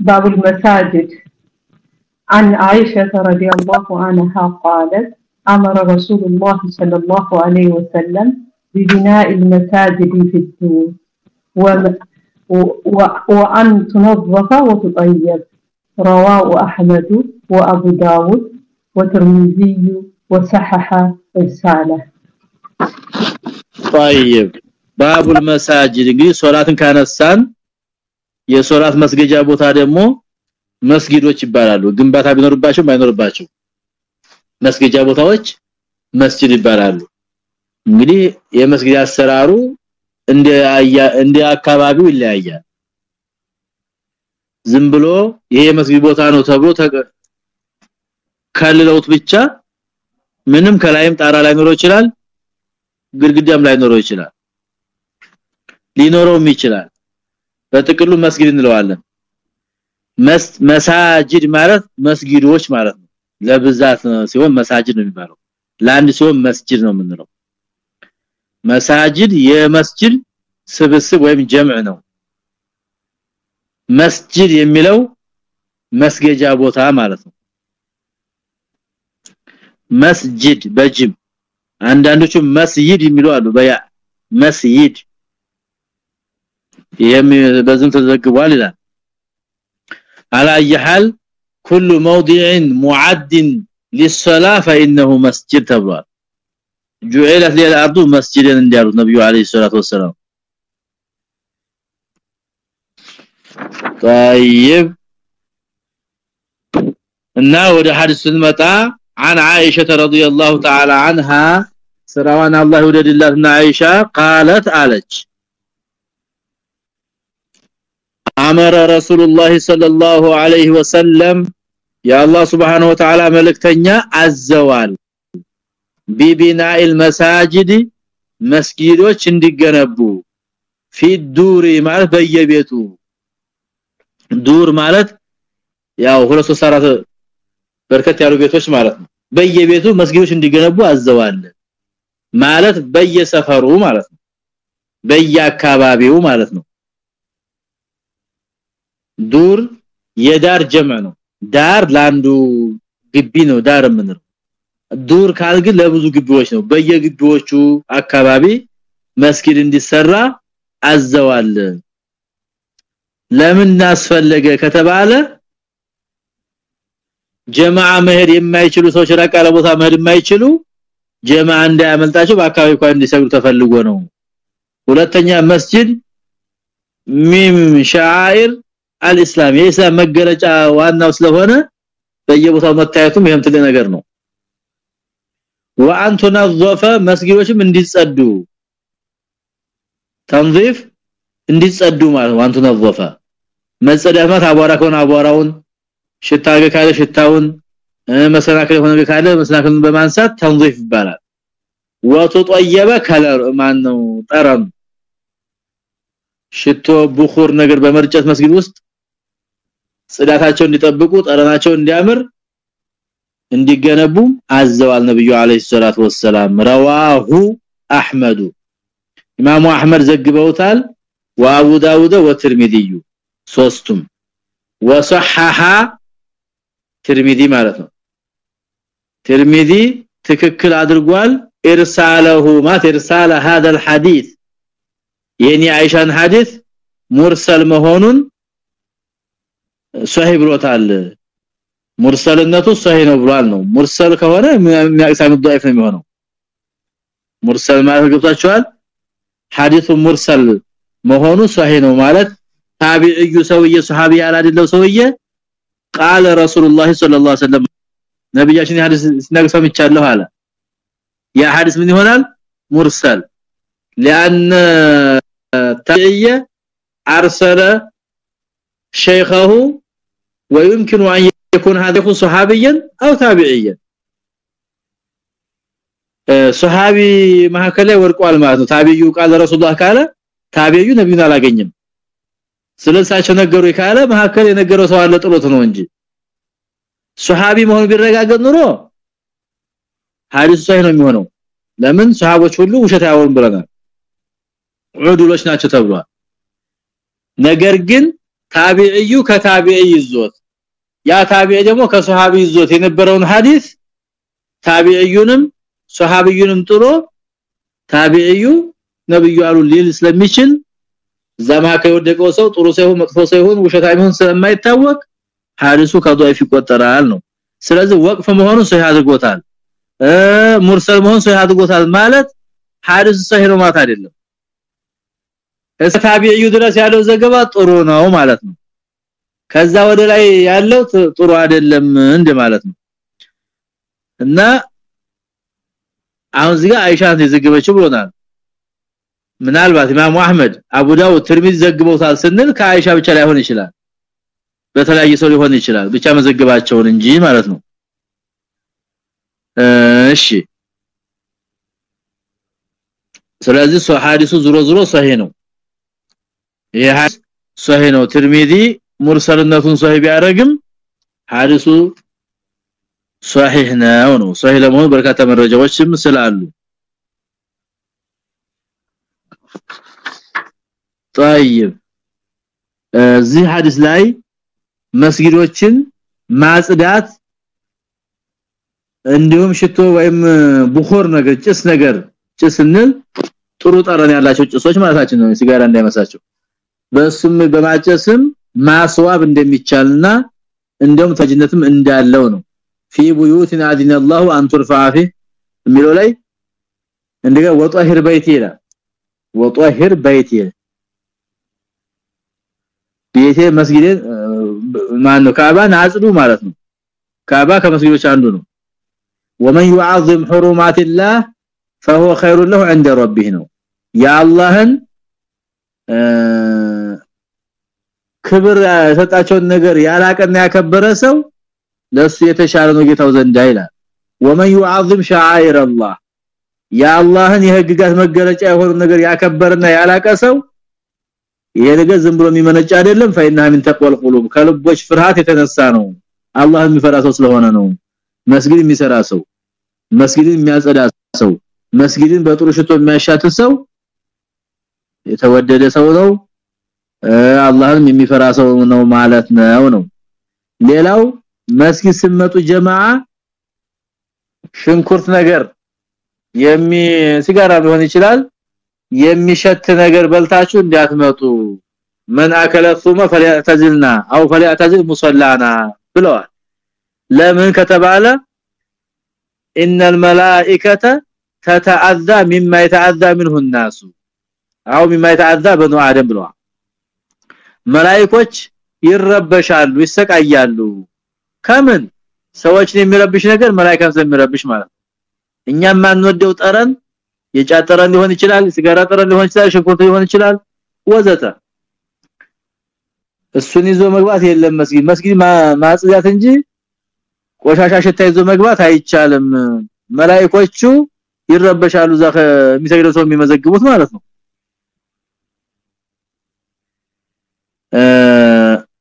باب المساجد عن عائشة رضي الله عنها قالت أمر رسول الله صلى الله عليه وسلم ببناء المساجد في الدور وأن تنظف وتطيب رواه أحمد وأبو داود وترمذي وصحح رسالة طيب باب المساجد እንግዲህ ሶላትን ካነሳን የሶላት መስገጃ ቦታ ደግሞ መስጊዶች ይባላሉ። ግንባታ ቢኖርባቸው ባይኖርባቸው። መስገጃ ቦታዎች መስጊድ ይባላሉ። እንግዲህ የመስጊድ አሰራሩ እንደ እንደ አካባቢው ይለያያል። ዝም ብሎ ይሄ የመስጊድ ቦታ ነው ተብሎ ከልለውት ብቻ ምንም ከላይም ጣራ ላይ ኖሮ ይችላል ግድግዳም ላይ ኖሮ ይችላል። ሊኖረውም ይችላል። በጥቅሉ መስጊድ እንለዋለን መሳጅድ ማለት መስጊዶች ማለት ነው። ለብዛት ሲሆን መሳጅድ ነው የሚባለው። ለአንድ ሲሆን መስጂድ ነው የምንለው። መሳጅድ የመስጂድ ስብስብ ወይም ጀምዕ ነው። መስጂድ የሚለው መስገጃ ቦታ ማለት ነው። መስጂድ በጅም አንዳንዶቹ መስጂድ የሚሉ አሉ። በያ መስጂድ ይሄም በዝም ተዘግቧል ይላል አላየሃል كل موضع معد للصلاه فانه مسجد ተብሏል جعلت للارض مسجدا እንዲያሉት ነብዩ አለይሂ ሰላቱ ወሰለም طيب እና ወደ ሐዲስ ስንመጣ عن عائشه رضي الله تعالى عنها ስራዋን አላህ ይወደድላትና አይሻ قالت አለች አመረ ረሱላህ ሰለላሁ ዐለይሂ ወሰለም የአላህ Subhanahu Wa Ta'ala መልእክተኛ አዘዋል። ቢቢናኢል መሳጅድ መስጊዶች እንዲገነቡ ፊዱሪ ማለት በየቤቱ ዱር ማለት ያው ሁለት ሶስት አራት በርከት ያሉ ቤቶች ማለት ነው። በየቤቱ መስጊዶች እንዲገነቡ አዘዋል ማለት በየሰፈሩ ማለት ነው። በየአካባቢው ማለት ነው ዱር የዳር ጀመ ነው። ዳር ላንዱ ግቢ ነው ዳር የምንለው። ዱር ካልግ ለብዙ ግቢዎች ነው። በየግቢዎቹ አካባቢ መስጊድ እንዲሰራ አዘዋል። ለምን አስፈለገ ከተባለ ጀማዓ መሄድ የማይችሉ ሰዎች ራቃለ ቦታ መሄድ የማይችሉ ጀማዓ እንዳያመልጣቸው በአካባቢ እንኳን እንዲሰግዱ ተፈልጎ ነው። ሁለተኛ መስጂድ ሚም ሻዓኢር አልእስላም የኢስላም መገለጫ ዋናው ስለሆነ በየቦታው መታየቱም ይሄም ትልቅ ነገር ነው። ወአን ተነዘፈ መስጊዶችም እንዲጸዱ ተንዚፍ እንዲጸዱ ማለት ወአን ተነዘፈ መጸዳት አቧራ ከሆነ አቧራውን ሽታ ካለ ሽታውን መሰናከል ሆነ ካለ መሰናከልን በማንሳት ተንዚፍ ይባላል። ወተጠየበ ከለር ማን ጠረን? ሽቶ ቡኹር ነገር በመርጨት መስጊድ ውስጥ ጽዳታቸው እንዲጠብቁ ጠረናቸው እንዲያምር እንዲገነቡ አዘዋል ነብዩ አለይሂ ሰላቱ ወሰለም ረዋሁ አህመዱ ኢማሙ አህመድ ዘግበውታል ወአቡ ዳውድ ወትርሚዚዩ ሶስቱም ወሰሐሐ ትርሚዚ ማለት ነው ትርሚዚ ትክክል አድርጓል ኢርሳለሁ ማት ኢርሳለ هذا الحديث የኒ አይሻን ሐዲስ ሙርሰል መሆኑን ሷሂህ ብሎታል ሙርሰልነቱ ሷሂህ ነው ብሏል ነው ሙርሰል ከሆነ የሚያሳም ضعيف ነው የሚሆነው ሙርሰል ማለት ገብታችኋል ሐዲሱ ሙርሰል መሆኑ ሷሂህ ነው ማለት ታቢዒዩ ሰውዬ ሱሐቢ ያላደለው ሰውዬ ቃለ ረሱላህ ሰለላሁ ዐለይሂ ወሰለም ነብያችን ሐዲስ ሲናገር ሰምቻለሁ አለ ያ ሐዲስ ምን ይሆናል ሙርሰል لان تابعيه ارسل شيخه ويمكن ان يكون هذا صحابيا او تابعيا ሱሐቢ መሐከለ ወርቋል ማለት ነው ታቢዩ ቃል ረሱላህ ካለ ታቢዩ ነብዩን አላገኘም ስለሳቸው ነገሩ ካለ መሐከለ የነገረው ሰው አለ ጥሎት ነው እንጂ ሱሐቢ መሆኑ ቢረጋገጥ ኑሮ ሐዲሱ ሳይ ነው የሚሆነው ለምን ሱሐቦች ሁሉ ውሸት ያወሩን ብለናል ዑዱሎች ናቸው ተብሏል ነገር ግን ታቢዒዩ ከታቢዒ ይዞት ያ ታቢዒ ደግሞ ከሱሐቢ ይዞት የነበረውን ሐዲስ ታቢዒዩንም ሱሐቢዩንም ጥሎ ታቢዒዩ ነብዩ አሉ ሊል ስለሚችል ዘማ ከወደቀው ሰው ጥሩ ሳይሆን መጥፎ ሳይሆን ውሸታም ስለማይታወቅ ሐዲሱ ከضعيف ይቆጠራል ነው። ስለዚህ ወቅፍ መሆኑ ሰው ያድርጎታል ሙርሰል መሆኑ ሰው ያድርጎታል ማለት ሐዲሱ ሰው ነው ማለት አይደለም። እስከ ድረስ ያለው ዘገባ ጥሩ ነው ማለት ነው። ከዛ ወደ ላይ ያለው ጥሩ አይደለም እንደ ማለት ነው። እና አሁን እዚህ አይሻ ዘገበችው ብሎናል። ምናልባት ኢማሙ አህመድ አቡ ዳውድ ትርሚዚ ዘግበውታል ስንል ከአይሻ ብቻ ላይሆን ይችላል። በተለያየ ሰው ሊሆን ይችላል። ብቻ መዘግባቸውን እንጂ ማለት ነው። እሺ። ስለዚህ ሐዲሱ ዙሮ ዙሮ ሰሂህ ነው። ይሄ ሰሂህ ነው። ትርሚዚ ሙርሰልነቱን ሰሂህ ቢያረግም ሐዲሱ ሰሂህ ነው ነው ሰሂህ ለመሆኑ በርካታ መረጃዎችም ስላሉ طيب እዚህ ሐዲስ ላይ መስጊዶችን ማጽዳት እንዲሁም ሽቶ ወይም ቡኹር ነገር ጭስ ነገር ጭስንል ጥሩ ጠረን ያላቸው ጭሶች ማለታችን ነው ሲጋራ እንዳይመሳቸው በስም በማጨስም ማስዋብ እንደሚቻልና እንደውም ተጅነትም እንዳለው ነው في بيوت اذن الله ان ترفع فيه የሚለው ላይ እንደገ ወጣሂር በይት ይላል ወጣሂር በይት ቤቴ መስጊድ ማን ነው ካባን አጽዱ ማለት ነው ካባ ከመስጊዶች አንዱ ነው ومن يعظم حرمات الله فهو خير له عند ربه ነው ያአላህን ክብር የሰጣቸውን ነገር ያላቀና ያከበረ ሰው ለሱ የተሻለ ነው ጌታው ዘንድ ይላል ومن يعظم شعائر الله ያአላህን የህግጋት መገለጫ የሆኑ ነገር ያከበረና ያላቀ ሰው ይሄ ነገር ዝም ብሎ የሚመነጭ አይደለም فإنها من تقوى القلوب ከልቦች ፍርሃት የተነሳ ነው አላህ የሚፈራ ሰው ስለሆነ ነው መስጊድ የሚሰራ ሰው መስጊድን የሚያጸዳ ሰው መስጊድን በጥሩ ሽቶ የሚያሻት ሰው የተወደደ ሰው ነው አላህን የሚፈራ ሰው ነው ማለት ነው ነው ሌላው መስጊድ ሲመጡ ጀማዓ ሽንኩርት ነገር የሚ ሲጋራ ሊሆን ይችላል የሚሸት ነገር በልታችሁ እንዲያትመጡ من اكل ثم فليعتزلنا او فليعتزل مصلانا ብለዋል ለምን ከተባለ ان الملائكه تتعذى مما يتعذى منه الناس او مما يتعذى بنو ادم ብለዋል መላእክቶች ይረበሻሉ ይሰቃያሉ። ከምን? ሰዎችን የሚረብሽ ነገር መላእክት ስለሚረብሽ ማለት እኛም ማንወደው ጠረን የጫጠረን ሊሆን ይችላል ሲጋራ ጠረን ሊሆን ይችላል ሽንኩርት ሊሆን ይችላል ወዘተ። እሱን ይዞ መግባት የለም መስጊድ። መስጊድ ማጽዳት እንጂ ቆሻሻ ሽታ ይዞ መግባት አይቻልም። መላእክቶቹ ይረበሻሉ ዛ የሚሰግደው ሰው የሚመዘግቡት ማለት ነው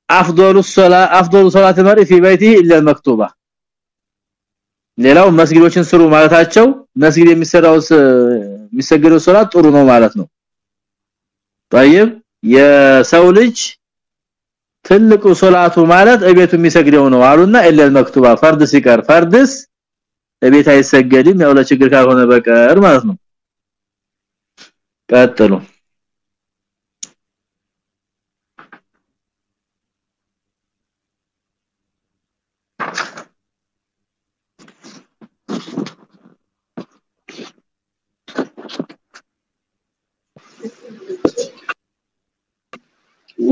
افضل الصلاه افضل صلاه المرء في بيته الا المكتوبه ሌላው መስጊዶችን ስሩ ማለታቸው መስጊድ የሚሰራው የሚሰገደው ሶላት ጥሩ ነው ማለት ነው طيب የሰው ልጅ ትልቁ ሶላቱ ማለት እቤቱ የሚሰግደው ነው አሉና ኢላ መክቱባ ፈርድ ሲቀር ፈርድስ እቤት አይሰገድም ያው ለችግር ካልሆነ በቀር ማለት ነው ቀጥሉ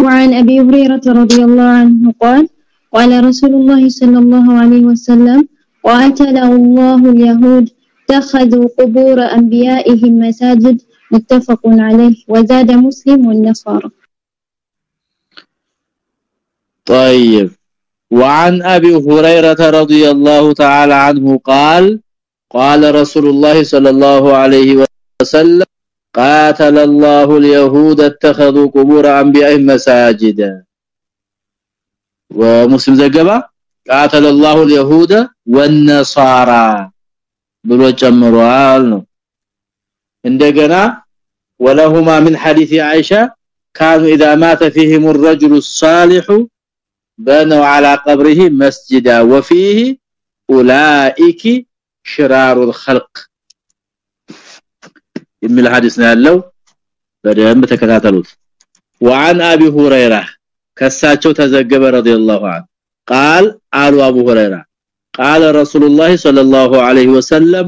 وعن أبي هريرة رضي الله عنه قال قال رسول الله صلى الله عليه وسلم وأتل الله اليهود اتخذوا قبور أنبيائهم مساجد متفق عليه وزاد مسلم والنصارى. طيب. وعن أبي هريرة رضي الله تعالى عنه قال قال رسول الله صلى الله عليه وسلم قاتل الله اليهود اتخذوا قبور انبيائهم مساجدا ومسلم ዘገባ قاتل الله اليهود والنصارى ብሎ ጨምሯል ነው እንደገና ولهما من حديث عائشه كانوا اذا مات فيهم الرجل الصالح بنوا على قبره مسجدا وفيه اولئك شرار الخلق የሚል ሐዲስ ነው ያለው በደንብ ተከታተሉት وعن ابي هريره ከሳቸው ተዘገበ رضي الله عنه قال قال ابو هريره قال رسول الله صلى الله عليه وسلم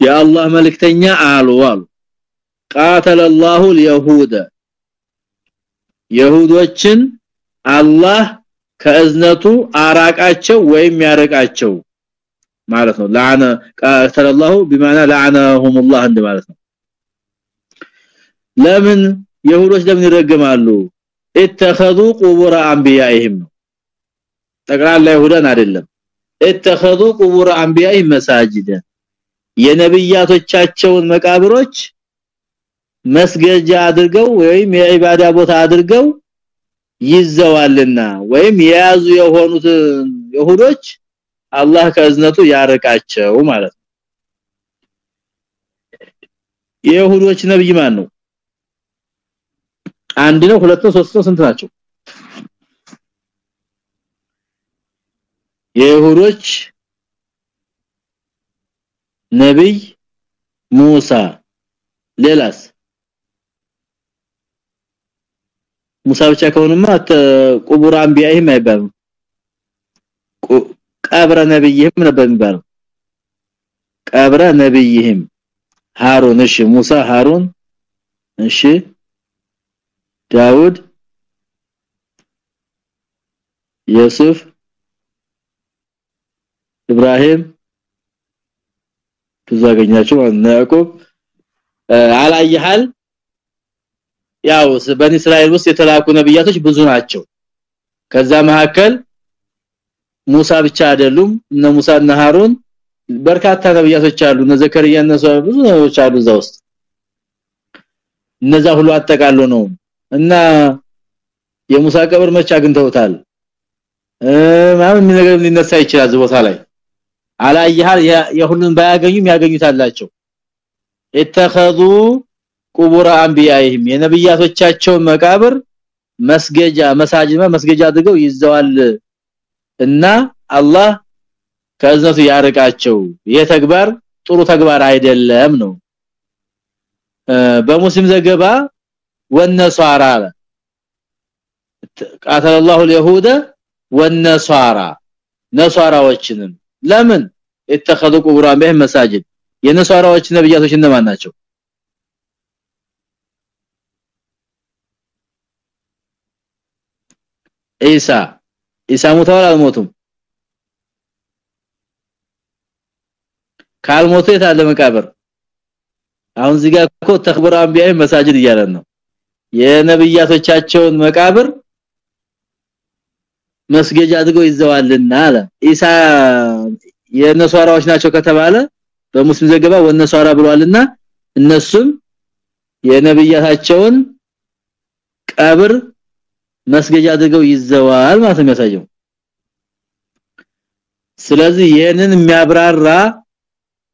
يا الله ملكتኛ አሉ አሉ قاتل الله اليهود يهودዎችን አላህ ከእዝነቱ አራቃቸው ወይም ያረቃቸው ማለት ነው ለዓነ ቀተለላሁ بمعنى لعنهم الله እንደ ማለት ነው ለምን ይሁዶች ለምን ይረገማሉ اتخذوا قبور انبيائهم ጠቅላላ ይሁዳን አይደለም اتخذوا قبور انبيائهم مساجد የነብያቶቻቸውን መቃብሮች መስገጃ አድርገው ወይም የዒባዳ ቦታ አድርገው ይዘዋልና ወይም የያዙ የሆኑት ይሁዶች አላህ ከእዝነቱ ያረቃቸው ማለት ነው። የይሁዶች ነብይ ማን ነው አንድ ነው ሁለት ነው ሶስት ነው ስንት ናቸው? የይሁዶች ነብይ ሙሳ። ሌላስ? ሙሳ ብቻ ከሆነማ ቁቡር አንቢያይም አይባልም ቀብረ ነብይህም ነበር የሚባለው ቀብረ ነብይህም ሃሩን እሺ ሙሳ ሃሩን እሺ ዳውድ ዮሴፍ ኢብራሂም። ተዛገኛቸው ያዕቆብ አላየሃል? ያው በኒ እስራኤል ውስጥ የተላኩ ነብያቶች ብዙ ናቸው። ከዛ መካከል ሙሳ ብቻ አይደሉም እነ ሙሳ እና ሃሩን በርካታ ነብያቶች አሉ እነ ዘከርያ እና ብዙ ነብዮች አሉ እዛ ውስጥ እነዛ ሁሉ አጠቃሎ ነው እና የሙሳ ቀብር መቻ አግኝተውታል ማምን ነገር ሊነሳ ይችላል ቦታ ላይ አላየሃል የሁሉን ባያገኙም ያገኙታላቸው اتخذوا قبور انبيائهم የነብያቶቻቸው መቃብር መስገጃ መሳጅማ መስገጃ አድርገው ይዘዋል እና አላህ ከእዝነቱ ያርቃቸው ይሄ ተግባር ጥሩ ተግባር አይደለም ነው በሙስሊም ዘገባ ወነሷራ قاتل الله اليهود والنصارى ነሷራዎችንም ለምን اتخذوا قبور انبيائهم مساجد የነሷራዎች ነብያቶች እነማን ናቸው ኢሳ ኢሳ ሞተዋል አልሞቱም? ካልሞቱ የታለ መቃብር? አሁን እዚህ ጋር እኮ ተክብር አንቢያይ መሳጅድ እያለን ነው። የነብያቶቻቸውን መቃብር መስገጃ አድርገው ይዘዋልና አለ። ኢሳ የነሷራዎች ናቸው ከተባለ በሙስሊም ዘገባ ወነሷራ ብለዋልና እነሱም የነብያታቸውን ቀብር መስገጃ አድርገው ይዘዋል ማለት ነው የሚያሳየው ስለዚህ ይህንን የሚያብራራ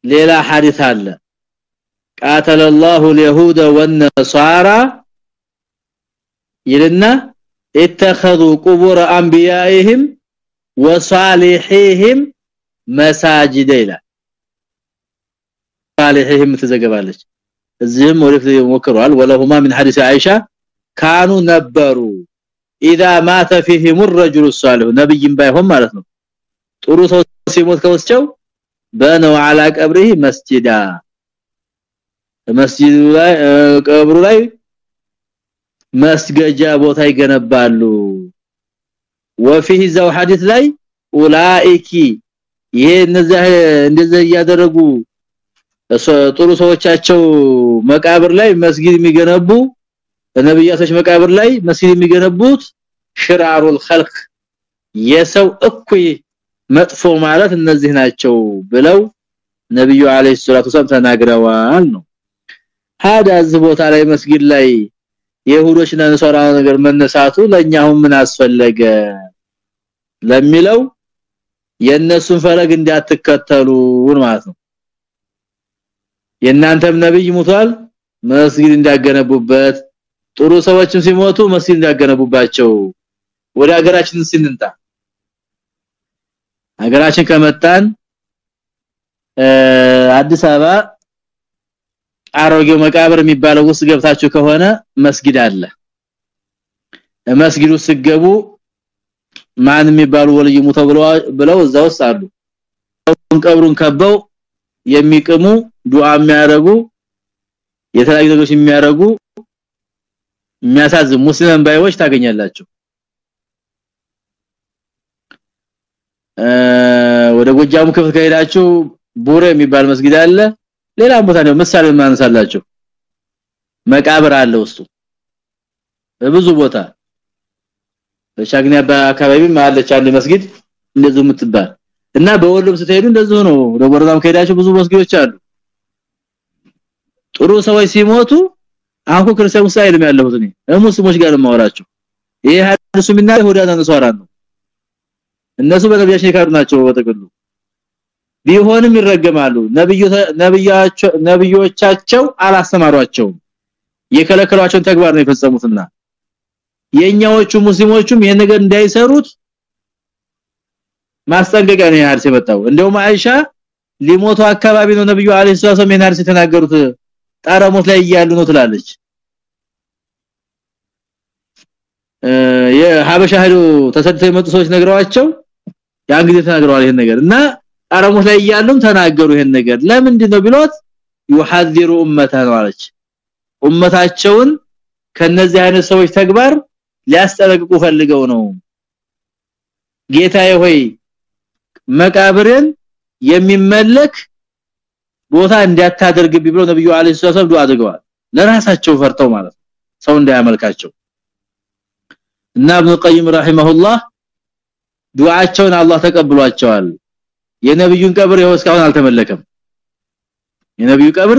ሌላ ሐዲስ አለ قاتل الله اليهود والنصارى ይልና اتخذوا قبور انبيائهم وصالحيهم مساجد ይላል صالحيهم ተዘገባለች እዚህም ወደፊት ሞክሯል ወለሁማ من حديث عائشه كانوا ነበሩ اذا مات فيهم الرجل الصالح ነብይም ባይሆን ማለት ነው ጥሩ ሰው ሲሞት ከወስቸው በነው على قبره مسجدا መስጂዱ ላይ ቀብሩ ላይ መስገጃ ቦታ ይገነባሉ وفيه ዘው ሐዲስ ላይ ኡላኢኪ ይሄ እነዚህ እንደዚህ ያደረጉ ጥሩ ሰዎቻቸው መቃብር ላይ መስጊድ የሚገነቡ ነብያቶች መቃብር ላይ መስጊድ የሚገነቡት ሽራሩል ኸልቅ የሰው እኩይ መጥፎ ማለት እነዚህ ናቸው ብለው ነብዩ አለይሂ ሰላቱ ሰላም ተናግረዋል ነው። ሀዳ እዚህ ቦታ ላይ መስጊድ ላይ የሁዶችና ነሷራ ነገር መነሳቱ ለኛው ምን አስፈለገ ለሚለው የነሱን ፈለግ እንዲያትከተሉ ማለት ነው። የናንተም ነብይ ሙቷል መስጊድ እንዳገነቡበት ጥሩ ሰዎችም ሲሞቱ መስጊድ እንዳገነቡባቸው ወደ ሀገራችን ስንንጣ። ሀገራችን ከመጣን አዲስ አበባ አሮጌው መቃብር የሚባለው ውስጥ ገብታችሁ ከሆነ መስጊድ አለ። መስጊዱ ሲገቡ ማን የሚባሉ ወልይ ሙተው ብለው እዛ ውስጥ አሉ። ቀብሩን ከበው የሚቅሙ ዱዓ የሚያረጉ የተለያዩ ነገሮች የሚያረጉ የሚያሳዝን ሙስሊም ባይዎች ታገኛላችሁ። ወደ ጎጃሙ ክፍል ከሄዳችሁ ቡሬ የሚባል መስጊድ አለ። ሌላም ቦታ ነው ምሳሌ ማንሳላችሁ መቃብር አለ ውስጡ። በብዙ ቦታ በሻግኒ አካባቢ ማለች አንድ መስጊድ እንደዚህ የምትባል። እና በወሎም ስትሄዱ እንደዚህ ነው። ወረዳም ከሄዳችሁ ብዙ መስጊዶች አሉ። ጥሩ ሰዎች ሲሞቱ አሁን ክርስቲያን ውስጥ አይልም ያለሁት እኔ። ሙስሊሞች ጋር ማወራቸው ይሄ ሐዲሱ ሚና ይሁዳና ነሷራ ነው። እነሱ በነቢያችን የካዱ ናቸው በተቀሉ ቢሆንም ይረገማሉ። ነብዩ ነብያቸው ነብዮቻቸው አላስተማሯቸውም። የከለከሏቸውን ተግባር ነው የፈጸሙትና የኛዎቹ ሙስሊሞቹም ይሄን ነገር እንዳይሰሩት ማስጠንቀቂያ ነው ያርስ የመጣው። እንደውም አይሻ ሊሞቱ አካባቢ ነው ነብዩ አለይሂ ሰላም የናርስ የተናገሩት ጣረሞት ላይ እያሉ ነው ትላለች። የሀበሻ ሄዶ ተሰድተው የመጡ ሰዎች ነግረዋቸው ያን ጊዜ ተናግረዋል ይሄን ነገር እና ጣረሞት ላይ እያሉም ተናገሩ ይሄን ነገር። ለምንድን ነው ቢሎት ይحذሩ ኡመታን አለች። ኡመታቸውን ከነዚህ አይነት ሰዎች ተግባር ሊያስጠነቅቁ ፈልገው ነው። ጌታዬ ሆይ መቃብርን የሚመለክ ቦታ እንዲያታደርግብኝ ብሎ ነብዩ አለይሂ ሰላም ዱአ አድርገዋል። ለራሳቸው ፈርተው ማለት ሰው እንዳያመልካቸው። እና ኢብኑ ቀይም ረሂመሁላህ ዱዓቸውን አላህ ተቀብሏቸዋል። የነብዩን ቀብር ይኸው እስካሁን አልተመለከም። የነብዩ ቀብር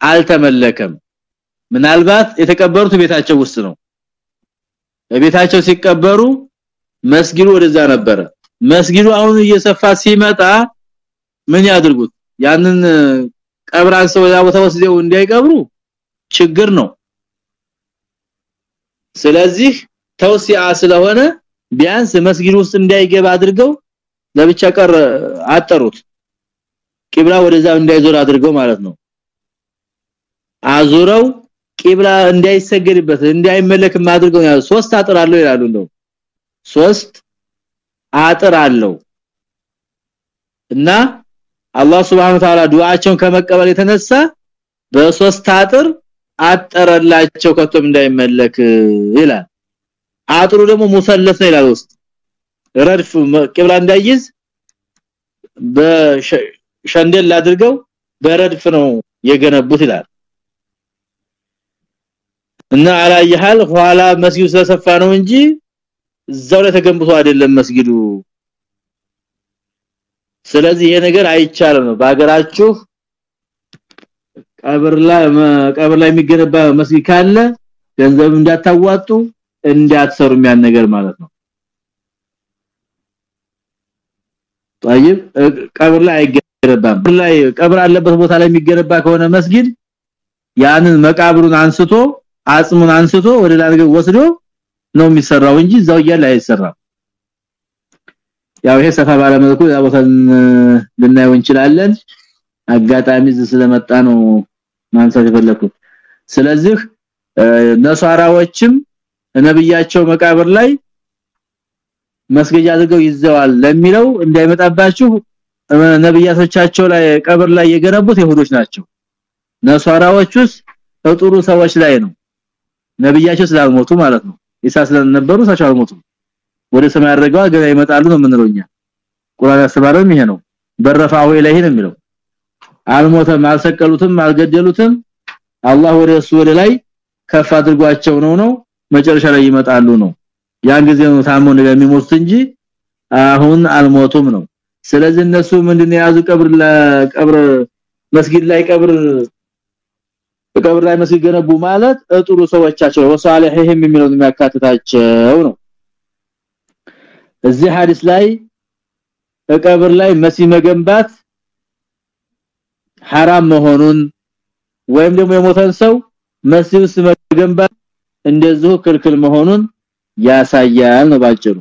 አልተመለከም። ምናልባት የተቀበሩት ቤታቸው ውስጥ ነው። በቤታቸው ሲቀበሩ መስጊዱ ወደዛ ነበረ። መስጊዱ አሁን እየሰፋ ሲመጣ ምን ያድርጉት? ያንን ቀብራን ሰው ያ ቦታ ወስደው እንዳይቀብሩ ችግር ነው። ስለዚህ ተውሲዓ ስለሆነ ቢያንስ መስጊድ ውስጥ እንዳይገባ አድርገው ለብቻ ቀር አጠሩት። ቂብላ ወደዛ እንዳይዞር አድርገው ማለት ነው። አዙረው ቂብላ እንዳይሰገድበት እንዳይመለክ አድርገው ያሉ ሶስት አጥር አለው ይላሉ እንደው ሶስት አጥር አለው። እና አላህ Subhanahu Ta'ala ዱዓቸውን ከመቀበል የተነሳ በሶስት አጥር አጠረላቸው ከቶም እንዳይመለክ ይላል። አጥሩ ደግሞ ሙሰለስ ነው ይላል ውስጥ። ረድፍ ቂብላ እንዳይዝ በሸንደል አድርገው በረድፍ ነው የገነቡት ይላል። እና አላየሃል? ኋላ መስጊዱ ስለሰፋ ነው እንጂ እዛው ላይ ተገንብቶ አይደለም መስጊዱ ስለዚህ ይሄ ነገር አይቻልም ነው በአገራችሁ ቀብር ላይ ቀብር ላይ የሚገነባ መስጊድ ካለ ገንዘብ እንዳታዋጡ እንዳትሰሩ የሚያን ነገር ማለት ነው طيب ቀብር ላይ አይገነባም ላይ ቀብር አለበት ቦታ ላይ የሚገነባ ከሆነ መስጊድ ያንን መቃብሩን አንስቶ አጽሙን አንስቶ ወደ ላርገ ወስዶ ነው የሚሰራው እንጂ እዛው እያለ አይሰራም ያው ይሄ ሰፋ ባለ መልኩ ያቦታን ልናየው እንችላለን። አጋጣሚ ስለመጣ ነው ማንሳት የፈለኩት። ስለዚህ ነሷራዎችም ነብያቸው መቃብር ላይ መስገጃ አድርገው ይዘዋል ለሚለው እንዳይመጣባችሁ ነብያቶቻቸው ላይ ቀብር ላይ የገነቡት ይሁዶች ናቸው። ነሷራዎቹስ ጥሩ ሰዎች ላይ ነው። ነብያቸው ስላልሞቱ ማለት ነው። ኢሳ ስለነበሩ ሳቸው አልሞቱም ወደ ሰማይ ያደረገው ገና ይመጣሉ ነው የምንለውኛ ቁርአን ያስተማረም ይሄ ነው። በረፋው ኢለይሂ ነው የሚለው። አልሞተም አልሰቀሉትም አልገደሉትም። አላህ ወደ እሱ ወደ ላይ ከፍ አድርጓቸው ነው ነው መጨረሻ ላይ ይመጣሉ ነው። ያን ጊዜ ነው ታሞ የሚሞቱት እንጂ አሁን አልሞቱም ነው። ስለዚህ እነሱ ምንድነው ያዙ ቀብር ለቀብር መስጊድ ላይ ቀብር ቀብር ላይ መስጊድ ገነቡ ማለት ጥሩ ሰዎቻቸው ወሳለህም የሚለው የሚያካትታቸው ነው እዚህ ሐዲስ ላይ ቀብር ላይ መስጊድ መገንባት حرام መሆኑን ወይም ደግሞ የሞተን ሰው መስጊድ ውስጥ መገንባት እንደዚሁ ክልክል መሆኑን ያሳያል ነው ባጭሩ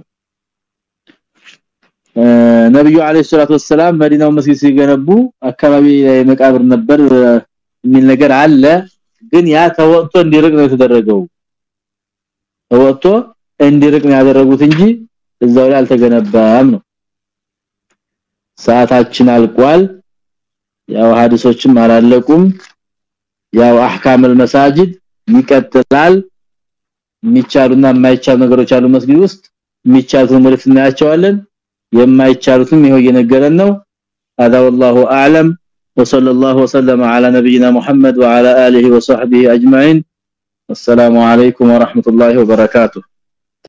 ነብዩ አለይሂ ሰላቱ ወሰለም መዲናው መስጊድ ሲገነቡ አካባቢ ላይ መቃብር ነበር የሚል ነገር አለ ግን ያ ተወጥቶ እንዲርቅ ነው የተደረገው ተወጥቶ እንዲርቅ ነው ያደረጉት እንጂ እዛው ላይ አልተገነባም ነው ሰዓታችን አልቋል ያው ሐዲሶችም አላለቁም ያው አህካም المساجد ይቀጥላል የሚቻሉና የማይቻሉ ነገሮች አሉ መስጊድ ውስጥ የሚቻሉትን ወደፊት እናያቸዋለን የማይቻሉትም ይሄው እየነገረን ነው هذا والله اعلم وصلى الله وسلم على نبينا محمد وعلى اله وصحبه اجمعين السلام عليكم ورحمه الله وبركاته